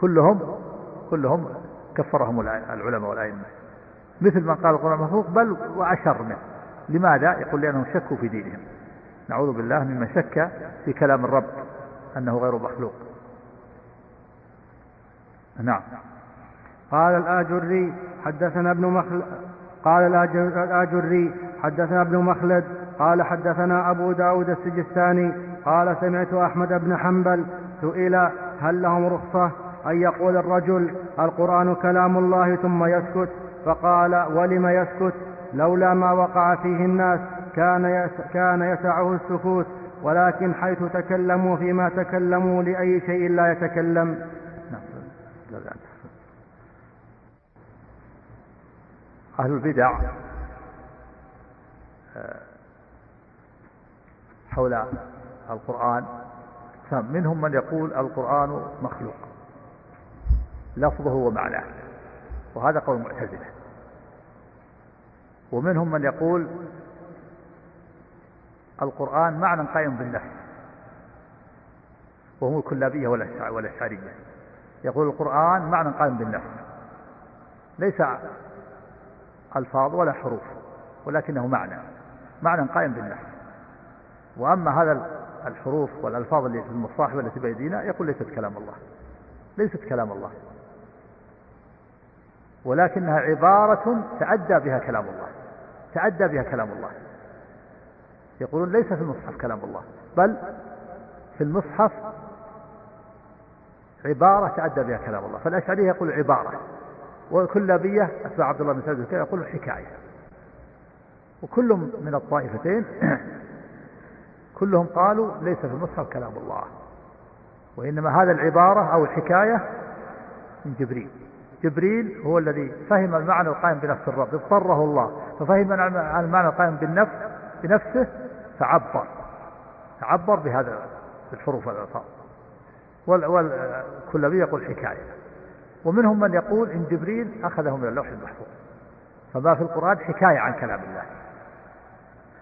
كلهم كلهم كفرهم العلماء والأئمة. مثل من قال القرآن مخلوق بل وأشر منه. لماذا؟ يقول لأنهم شكوا في دينهم. نعوذ بالله ممن شك في كلام الرب أنه غير مخلوق. نعم. قال الآجري حدثنا ابن مخلد قال الآجري حدثنا ابن مخلد قال حدثنا أبو داود السجستاني قال سمعت أحمد بن حنبل سئل هل لهم رخصة أن يقول الرجل القرآن كلام الله ثم يسكت؟ فقال ولم يسكت؟ لولا ما وقع فيه الناس كان كان يسعه السكوت ولكن حيث تكلموا فيما تكلموا لأي شيء لا يتكلم. أهل البدع آه، حول القرآن منهم من يقول القرآن مخلوق لفظه ومعناه وهذا قول المعتزلة. ومنهم من يقول القرآن معنى قائم بالنفس وهم الكلابية والأشعرية. يقول القرآن معنى قائم بالنفس ليس ألفاظ ولا حروف ولكنه معنى. معنى قائم بالنفس وأما هذا الحروف والألفاظ اللي في المصاحبة التي بأيدينا يقول ليست كلام الله. ليست كلام الله. ولكنها عبارة تعدى بها كلام الله. تعدى بها كلام الله. يقولون ليس في المصحف كلام الله بل في المصحف عبارة تعدى بها كلام الله. فالأشعرية يقول عبارة والكلابية أتباع عبد الله بن سعد يقول حكاية. وكل من الطائفتين <clears throat> كلهم قالوا ليس في المصحف كلام الله وإنما هذا العبارة أو الحكاية من جبريل. جبريل هو الذي فهم المعنى القائم بنفس الرب اضطره الله ففهم المعنى القائم بالنفس بنفسه فعبر عبر بهذا الحروف والألفاظ. والكلابي يقول حكاية. ومنهم من يقول إن جبريل أخذه من اللوح المحفوظ. فما في القرآن حكاية عن كلام الله.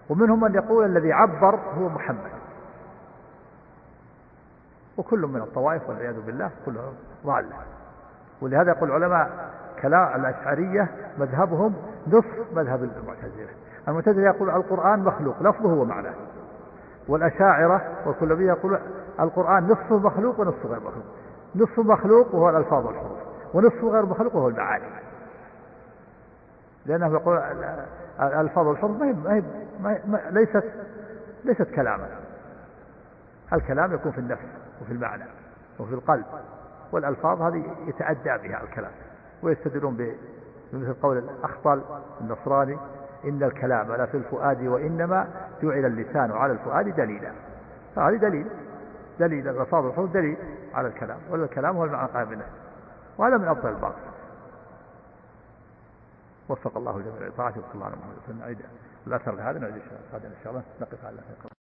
ومنهم من يقول الذي عبر هو محمد. وكل من الطوائف والعياذ بالله كلهم ضالة. ولهذا يقول العلماء كلام الأشعرية مذهبهم نصف مذهب المعتزلة. المعتزلة يقول القرآن مخلوق لفظه ومعناه والأشاعرة والكلابية يقول القرآن نصفه مخلوق ونصفه غير مخلوق. نصفه مخلوق وهو الألفاظ والحروف ونصفه غير مخلوق وهو المعاني. لأنه يقول الألفاظ والحروف ما هي ما هي ما ليست ليست كلاما. الكلام يكون في النفس وفي المعنى وفي القلب والألفاظ هذه يتأدى بها الكلام ويستدلون بمثل قول الأخطل النصراني إن الكلام لا في الفؤاد وإنما جعل اللسان على الفؤاد دليلا. فهذه دليل. دليل الألفاظ والحروف دليل على الكلام والكلام هو المعنى قائم بالنفس وهذا من أفضل الباطل وفق الله جميع طاعته وصلى الله على محمد وسلم. الأثر هذا نعيد إن شاء الله. نقف على